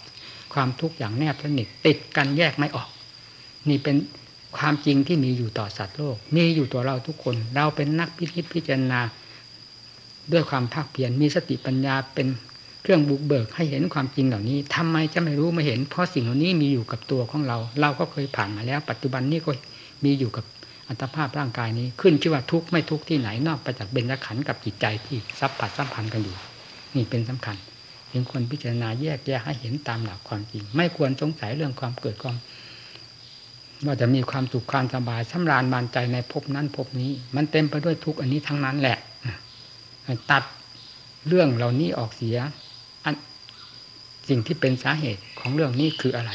ความทุกข์อย่างแนบสนิทติดกันแยกไม่ออก นี่เป็นความจริงที่มีอยู่ต่อสัตว์โลก มีอยู่ตัวเราทุกคน เราเป็นนักพิจิตพิจารณา ด้วยความภาคเพียรมีสติปัญญาเป็นเครื่องบุกเบิกให้เห็นความจริงเหล่านี้ทำไมจะไม่รู้ไม่เห็น เพราะสิ่งเหล่านี้มีอยู่กับตัวของเรา เราก็เคยผ่านมาแล้ว ปัจจุบันนี้ก็ มีอยู่กับอัตภาพร่างกายนี้ขึ้นชื่อว่าทุกข์ไม่ทุกข์ที่ไหนนอกไปจากเบญจขันธ์กับจิตใจที่สัมผัสสัมพันธ์กันอยู่ นี่เป็นสำคัญจึงควรพิจารณาแยกแยะให้เห็นตามหลักความจริง ไม่ควรสงสัยเรื่องความเกิดความว่าจะมีความสุขความสบายสำราญบานใจในภพนั้นภพนี้ มันเต็มไปด้วยทุกข์อันนี้ทั้งนั้นแหละตัดเรื่องเหล่านี้ออกเสียอันสิ่งที่เป็นสาเหตุของเรื่องนี้คืออะไร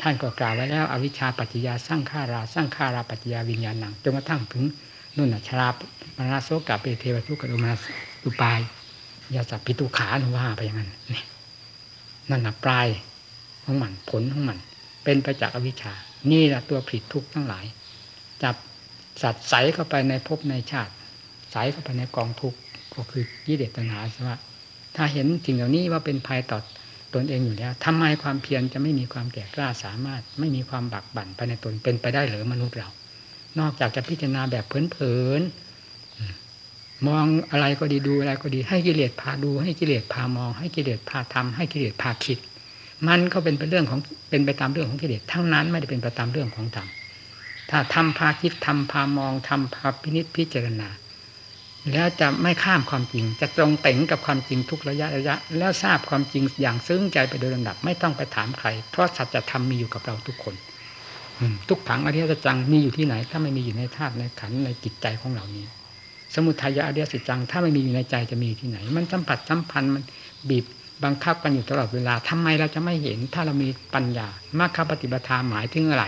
ท่านก็กล่าวไว้แล้ว อวิชชาปัจจยาสร้างข้าราสร้างข้าราปัจจยาวิญญาณังจนกระทั่งถึงนุ่นชรามาราโสกับเปเทวทุกขโดมาสุปายยาสัพพิตุขาหรือว่าไปอย่างนั้นนี่นั่นนะปลายของมันผลของมัน เป็นไปจากอวิชชา นี่แหละตัวผิดทุกข์ทั้งหลาย จับสัตว์ใสเข้าไปในภพในชาติ ใสเข้าไปในกองทุกข์ก็คือยิเดตัณหาใช่ไหมถ้าเห็นสิ่งเหล่านี้ว่าเป็นภัยต่อ ตนเองอยู่แล้วทำไมความเพียรจะไม่มีความแก่กล้าสามารถ ไม่มีความบักบั่นภายในตนเป็นไปได้หรือมนุษย์เรา นอกจากจะพิจารณาแบบเพลินๆมองอะไรก็ดีดูอะไรก็ดี ให้กิเลสพาดู ให้กิเลสพามอง ให้กิเลสพาทำให้กิเลสพาคิด มันก็เป็นไปเรื่องของเป็นไปตามเรื่องของกิเลสทั้งนั้นไม่ได้เป็นไปตามเรื่องของธรรมถ้าทำพาคิดทำพามองทำพาพินิจพิจารณา แล้วจะไม่ข้ามความจริง จะตรงเต่งกับความจริงทุกระยะระยะ แล้วทราบความจริงอย่างซึ้งใจไปโดยลำดับไม่ต้องไปถามใคร เพราะสัจธรรมมีอยู่กับเราทุกคนทุกขังอริยสัจจังมีอยู่ที่ไหน ถ้าไม่มีอยู่ในธาตุในขันในจิตใจของเรานี้ สมุทัยอริยสัจจังถ้าไม่มีอยู่ในใจจะมีที่ไหน มันสัมผัสสัมพันธ์มันบีบบังคับกันอยู่ตลอดเวลาทำไมเราจะไม่เห็น ถ้าเรามีปัญญามรรคปฏิบัติหมายถึงอะไร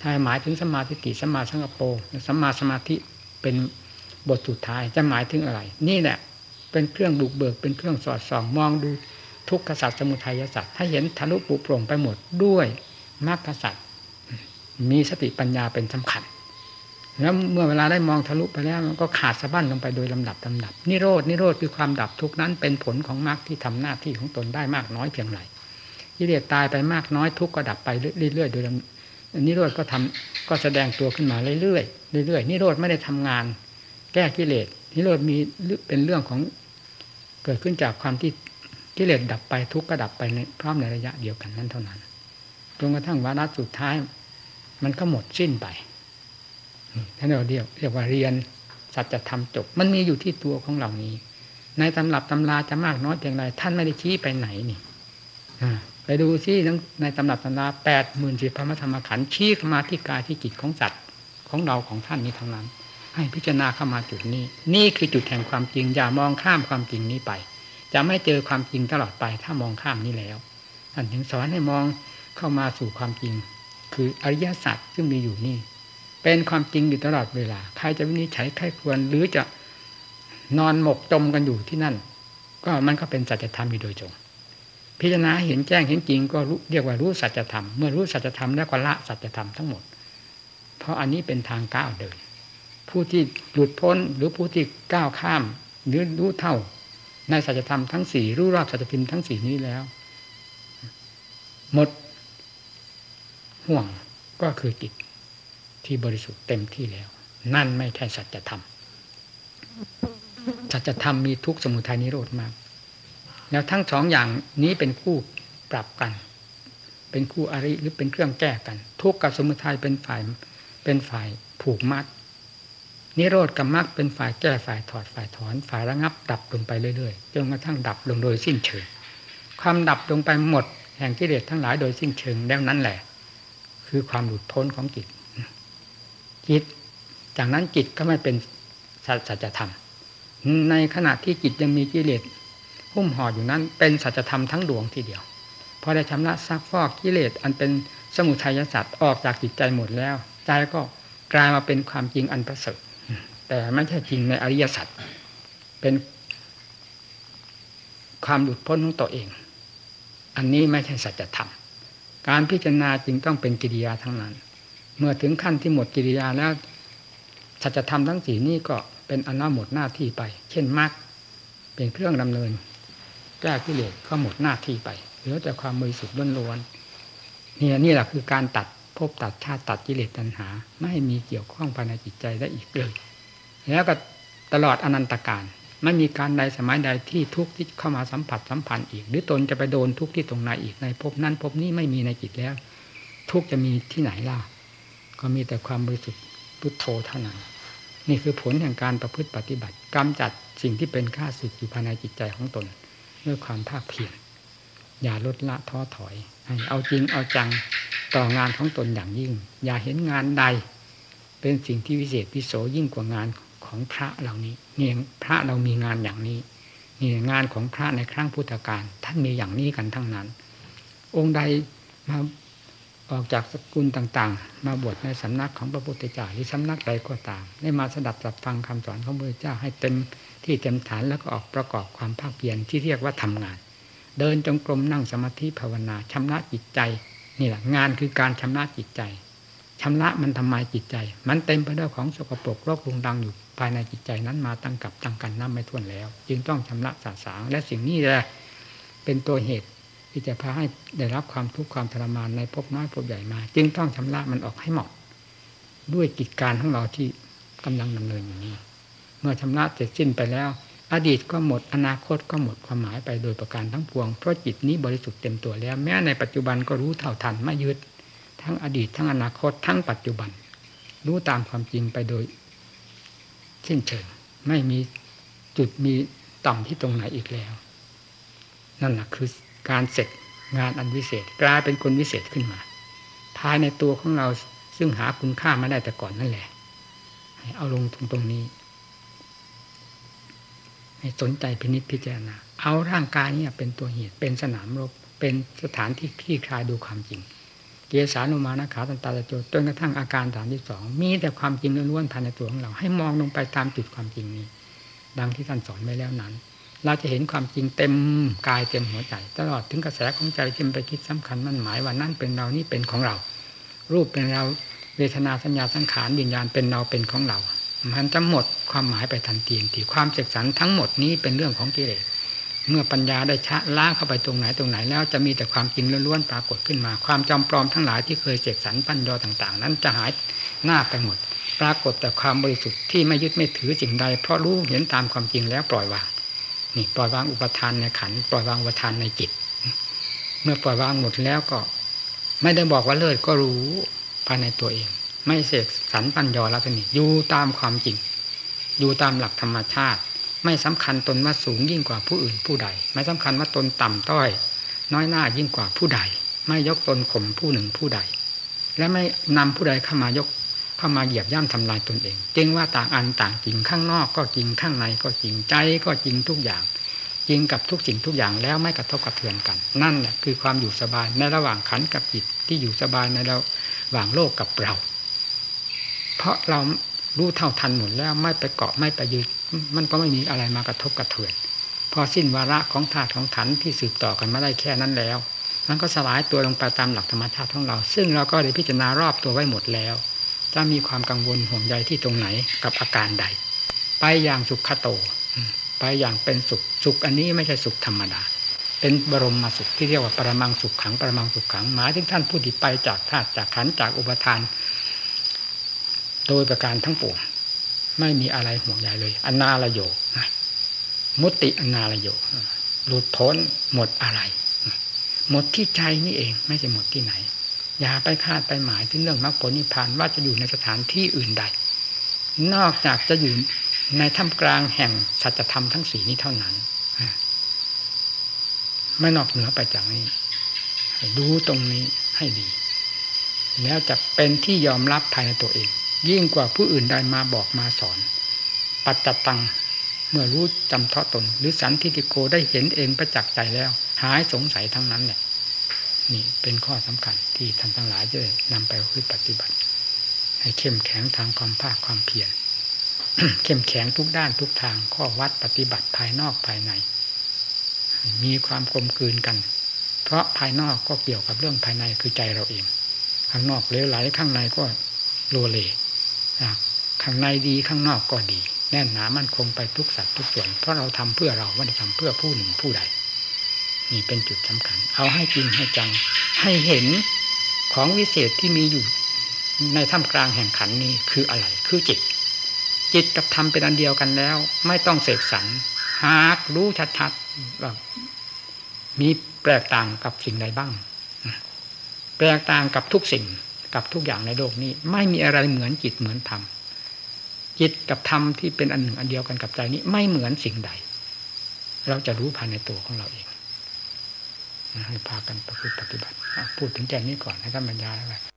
ถ้าหมายถึงสมาธิสมาสังกปรสมาสมาธิเป็น บทสุดท้ายจะหมายถึงอะไร นี่แหละเป็นเครื่องบุกเบิกเป็นเครื่องสอดส่องมองดูทุกขสัตว์สมุทัยสัตว์ให้เห็นทะลุปุโปร่งไปหมดด้วยมรรคสัตว์มีสติปัญญาเป็นสำคัญแล้วเมื่อเวลาได้มองทะลุไปแล้วมันก็ขาดสะบั้นลงไปโดยลำดับลำดับนิโรดนิโรธคือความดับทุกนั้นเป็นผลของมรรคที่ทำหน้าที่ของตนได้มากน้อยเพียงไรกิเลสตายไปมากน้อยทุกก็ดับไปเรื่อยๆโดยนิโรธก็ทำก็แสดงตัวขึ้นมาเรื่อยๆเรื่อยๆนิโรธไม่ได้ทำงาน แก้กิเลสนิโรธมีเป็นเรื่องของเกิดขึ้นจากความที่กิเลสดับไปทุกข์ก็ดับไปในพร้อมในระยะเดียวกันนั้นเท่านั้นจนกระทั่งวาระสุดท้าย มันก็หมดสิ้นไปท่านเราเรียกเรียกว่าเรียนสัจธรรมจบ มันมีอยู่ที่ตัวของเหล่านี้ ในตำรับตำราจะมากน้อยเพียงไรท่านไม่ได้ชี้ไปไหนนี่ไปดูที่ในตำรับตำราแปดหมื่นสี่พระธรรมขันธ์ชี้มาที่กายที่จิตของสัตว์ของเราของท่านนี้ทั้งนั้น ให้พิจารณาเข้ามาจุดนี้ นี่คือจุดแห่งความจริง อย่ามองข้ามความจริงนี้ไป จะไม่เจอความจริงตลอดไปถ้ามองข้ามนี้แล้วท่านถึงสอนให้มองเข้ามาสู่ความจริง คืออริยสัจซึ่งมีอยู่นี่ เป็นความจริงอยู่ตลอดเวลา ใครจะวินิจฉัยใครควรหรือจะนอนหมกจมกันอยู่ที่นั่น ก็มันก็เป็นสัจธรรมอยู่โดยตรงพิจารณาเห็นแจ้งเห็นจริงก็เรียกว่ารู้สัจธรรม เมื่อรู้สัจธรรมแล้วก็ละสัจธรรมทั้งหมด เพราะอันนี้เป็นทางก้าวเดิน ผู้ที่หลุดพ้นหรือผู้ที่ก้าวข้ามหรือรู้เท่า ในสัจธรรมทั้งสี่รู้รอบสัจธรรมทั้งสี่นี้แล้ว หมดห่วงก็คือจิตที่บริสุทธิ์เต็มที่แล้ว นั่นไม่ใช่สัจธรรมสัจธรรมมีทุกสมุทัยนิโรธมาก แล้วทั้งสองอย่างนี้เป็นคู่ปรับกัน เป็นคู่อริหรือเป็นเครื่องแก้กัน ทุกข์กับสมุทัยเป็นฝ่ายเป็นฝ่ายผูกมัด นิโรธกับมรรคเป็นฝ่ายแก้ฝ่ายถอดฝ่ายถอน ฝ่ายระงับ ดับลงไปเรื่อยๆจนกระทั่งดับลงโดยสิ้นเชิงความดับลงไปหมด แห่งกิเลสทั้งหลายโดยสิ้นเชิงแล้วนั้นแหละ คือความหลุดพ้นของจิตจิต จากนั้นจิตก็ไม่เป็นสัจธรรม ในขณะที่จิตยังมีกิเลสหุ้มห่ออยู่นั้น เป็นสัจธรรมทั้งดวงทีเดียวพอได้ชำระซักฟอกกิเลสอันเป็นสมุทัยสัตว์ออกจากจิตใจหมดแล้ว ใจก็กลายมาเป็นความจริงอันประเสริฐ แต่ไม่ใช่จริงในอริยสัจเป็นความหลุดพ้นของตัวเอง อันนี้ไม่ใช่สัจธรรม การพิจารณาจึงต้องเป็นกิริยาทั้งนั้น เมื่อถึงขั้นที่หมดกิริยาแล้วสัจธรรมทั้งสี่นี่ก็เป็นอนาหมดหน้าที่ไป เช่นมรรคเป็นเครื่องดำเนิน แก้กิเลสก็หมดหน้าที่ไปเหลือแต่ความมือสุดล้วนๆนี่นี่แหละคือการตัดภพตัดชาติตัดกิเลสตัณหา ไม่มีเกี่ยวข้องภายในจิตใจได้อีกเลย แล้วก็ตลอดอนันตการไม่มีการใดสมัยใดที่ทุกข์ที่เข้ามาสัมผัสสัมพันธ์อีก หรือตนจะไปโดนทุกข์ที่ตรงไหนอีกในภพนั้นภพนี้ไม่มีในจิตแล้ว ทุกข์จะมีที่ไหนล่ะก็มีแต่ความบริสุทธิ์พุทโธเท่านั้นนี่คือผลแห่งการประพฤติปฏิบัติกำจัดสิ่งที่เป็นข้าศึกอยู่ภายในจิตใจของตน ด้วยความภาคเพียรอย่าลดละท้อถอยเอาจริงเอาจังต่องานของตนอย่างยิ่ง อย่าเห็นงานใด เป็นสิ่งที่วิเศษวิโสยิ่งกว่างาน ของพระเหล่านี้นี่พระเรามีงานอย่างนี้นี่งานของพระในครั้งพุทธกาลท่านมีอย่างนี้กันทั้งนั้น องค์ใดมาออกจากสกุลต่างๆ มาบวชในสำนักของพระพุทธเจ้าหรือสำนักใดก็ตาม ได้มาสดับสับฟังคำสอนของพระพุทธเจ้าให้เต็มที่เต็มฐานแล้วก็ออกประกอบความภาคเพียรที่เรียกว่าทำงาน เดินจงกรมนั่งสมาธิภาวนาชำระจิตใจนี่แหละงานคือการชำระจิตใจ ชำระมันทำไมจิตใจ มันเต็มไปด้วยของสกปรกโรคลุงดังอยู่ภายในจิตใจนั้นมาตั้งกับตั้งกันน้ำไม่ท้วนแล้ว จึงต้องชำระสาสาง และสิ่งนี้แหละเป็นตัวเหตุที่จะพาให้ได้รับความทุกข์ความทรมานในภพน้อยภพใหญ่มา จึงต้องชำระมันออกให้หมดด้วยกิจการของเราที่กำลังดำเนินอยู่นี้ เมื่อชำระเสร็จสิ้นไปแล้ว อดีตก็หมดอนาคตก็หมดความหมายไปโดยประการทั้งปวงเพราะจิตนี้บริสุทธิ์เต็มตัวแล้ว แม้ในปัจจุบันก็รู้เท่าทันไม่ยึด ทั้งอดีตทั้งอนาคตทั้งปัจจุบัน รู้ตามความจริงไปโดยสิ้นเชิงไม่มีจุดมีต่ำที่ตรงไหนอีกแล้ว นั่นแหละคือการเสร็จงานอันวิเศษ กลายเป็นคนวิเศษขึ้นมา ภายในตัวของเราซึ่งหาคุณค่ามาได้แต่ก่อนนั่นแหละ ให้เอาลงตรงตรงนี้ ให้สนใจพินิจพิจารณาเอาร่างกายนี่เป็นตัวเหตุเป็นสนามรบเป็นสถานที่คลี่คลายดูความจริง สานุมานะขาตันตาตะโจจนกระทั่งอาการฐานที่สองมีแต่ความจริงล้วนๆภายในตัวของเรา ให้มองลงไปตามจุดความจริงนี้ ดังที่ท่านสอนไว้แล้วนั้น เราจะเห็นความจริงเต็มกายเต็มหัวใจ ตลอดถึงกระแสของใจที่ไปคิดสำคัญมันหมายว่านั่นเป็นเรานี่เป็นของเรา รูปเป็นเราเวทนาสัญญาสังขารวิญญาณเป็นเราเป็นของเรา มันจะหมดความหมายไปทันทีที่ความเสกสรรทั้งหมดนี้เป็นเรื่องของกิเลส เมื่อปัญญาได้ชะล้างเข้าไปตรงไหนตรงไหนแล้วจะมีแต่ความจริงล้วนๆปรากฏขึ้นมา ความจำปลอมทั้งหลายที่เคยเสกสรรปัญญาต่าง ๆ นั้นจะหายหน้าไปหมด ปรากฏแต่ความบริสุทธิ์ที่ไม่ยึดไม่ถือสิ่งใด เพราะรู้เห็นตามความจริงแล้วปล่อยวางนี่ปล่อยวางอุปทานในขันปล่อยวางอุปทานในจิต เมื่อปล่อยวางหมดแล้วก็ ไม่ได้บอกว่าเลิศก็รู้ภายในตัวเอง ไม่เสกสรรปัญญาแล้วนี่อยู่ตามความจริง อยู่ตามหลักธรรมชาติ ไม่สำคัญตนว่าสูงยิ่งกว่าผู้อื่นผู้ใด ไม่สำคัญว่าตนต่ำต้อย น้อยหน้ายิ่งกว่าผู้ใด ไม่ยกตนข่มผู้หนึ่งผู้ใด และไม่นำผู้ใดเข้ามายกเข้ามาเหยียบย่ำทำลายตนเอง จึงว่าต่างอันต่างจริงข้างนอกก็จริงข้างในก็จริงใจก็จริงทุกอย่างจริงกับทุกสิ่งทุกอย่างแล้วไม่กระทบกระเทือนกัน นั่นแหละคือความอยู่สบายในระหว่างขันกับจิตที่อยู่สบายในระหว่างโลกกับเรา เพราะเรารู้เท่าทันหมดแล้วไม่ไปเกาะไม่ไปยึดมันก็ไม่มีอะไรมากระทบกระเทือน พอสิ้นวาระของธาตุของขันที่สืบต่อกันมาได้แค่นั้นแล้ว มันก็สลายตัวลงไปตามหลักธรรมชาติของเรา ซึ่งเราก็ได้พิจารณารอบตัวไว้หมดแล้วจะมีความกังวลห่วงใยที่ตรงไหนกับอาการใด ไปอย่างสุขโต ไปอย่างเป็นสุขสุขอันนี้ไม่ใช่สุขธรรมดา เป็นบรมมาสุขที่เรียกว่าปรมังสุขขังปรมังสุขขังหมายถึงท่านผู้ที่ไปจากธาตุจากขันจากอุปทาน โดยประการทั้งปวง ไม่มีอะไรห่วงใยเลยอนาลโยมุติอนาลโยหลุดพ้นหมดอะไร หมดที่ใจนี่เองไม่ใช่หมดที่ไหน อย่าไปคาดไปหมายถึงเรื่องมรรคผลนิพพานว่าจะอยู่ในสถานที่อื่นใด นอกจากจะอยู่ในท่ามกลางแห่งสัจธรรมทั้งสี่นี้เท่านั้นไม่นอกเหนือไปจากนี้ดูตรงนี้ให้ดี แล้วจะเป็นที่ยอมรับภายในตัวเอง ยิ่งกว่าผู้อื่นใดมาบอกมาสอน ปัจจตัง เมื่อรู้จำเทาะตน หรือสันทิฏิโกได้เห็นเองประจักษ์ใจแล้ว หายสงสัยทั้งนั้นเนี่ยนี่เป็นข้อสำคัญที่ท่านทั้งหลายจะนำไปปฏิบัติ ให้เข้มแข็งทางความภาคความเพียรเข้มแข็งทุกด้านทุกทางข้อวัดปฏิบัติภายนอกภายใน มีความกลมกลืนกัน เพราะภายนอกก็เกี่ยวกับเรื่องภายในคือใจเราเอง ข้างนอกเลวไหลข้างในก็โลเล ข้างในดีข้างนอกก็ดี แน่นหนามั่นคงไปทุกสัดทุกส่วน เพราะเราทำเพื่อเราไม่ได้ทำเพื่อผู้หนึ่งผู้ใด นี่เป็นจุดสำคัญ เอาให้จริงให้จัง ให้เห็นของวิเศษที่มีอยู่ในท่ามกลางแห่งขันนี้คืออะไร คือจิต จิตกับธรรมเป็นอันเดียวกันแล้ว ไม่ต้องเสกสรรหากรู้ชัดๆว่ามีแปลกต่างกับสิ่งใดบ้าง แปลกต่างกับทุกสิ่ง กับทุกอย่างในโลกนี้ ไม่มีอะไรเหมือนจิตเหมือนธรรมจิตกับธรรมที่เป็นอันหนึ่งอันเดียวกันกับใจนี้ ไม่เหมือนสิ่งใด เราจะรู้ภายในตัวของเราเองให้พากันประพฤติปฏิบัติพูดถึงแก่นี้ก่อนให้ท่านบรรยายไว้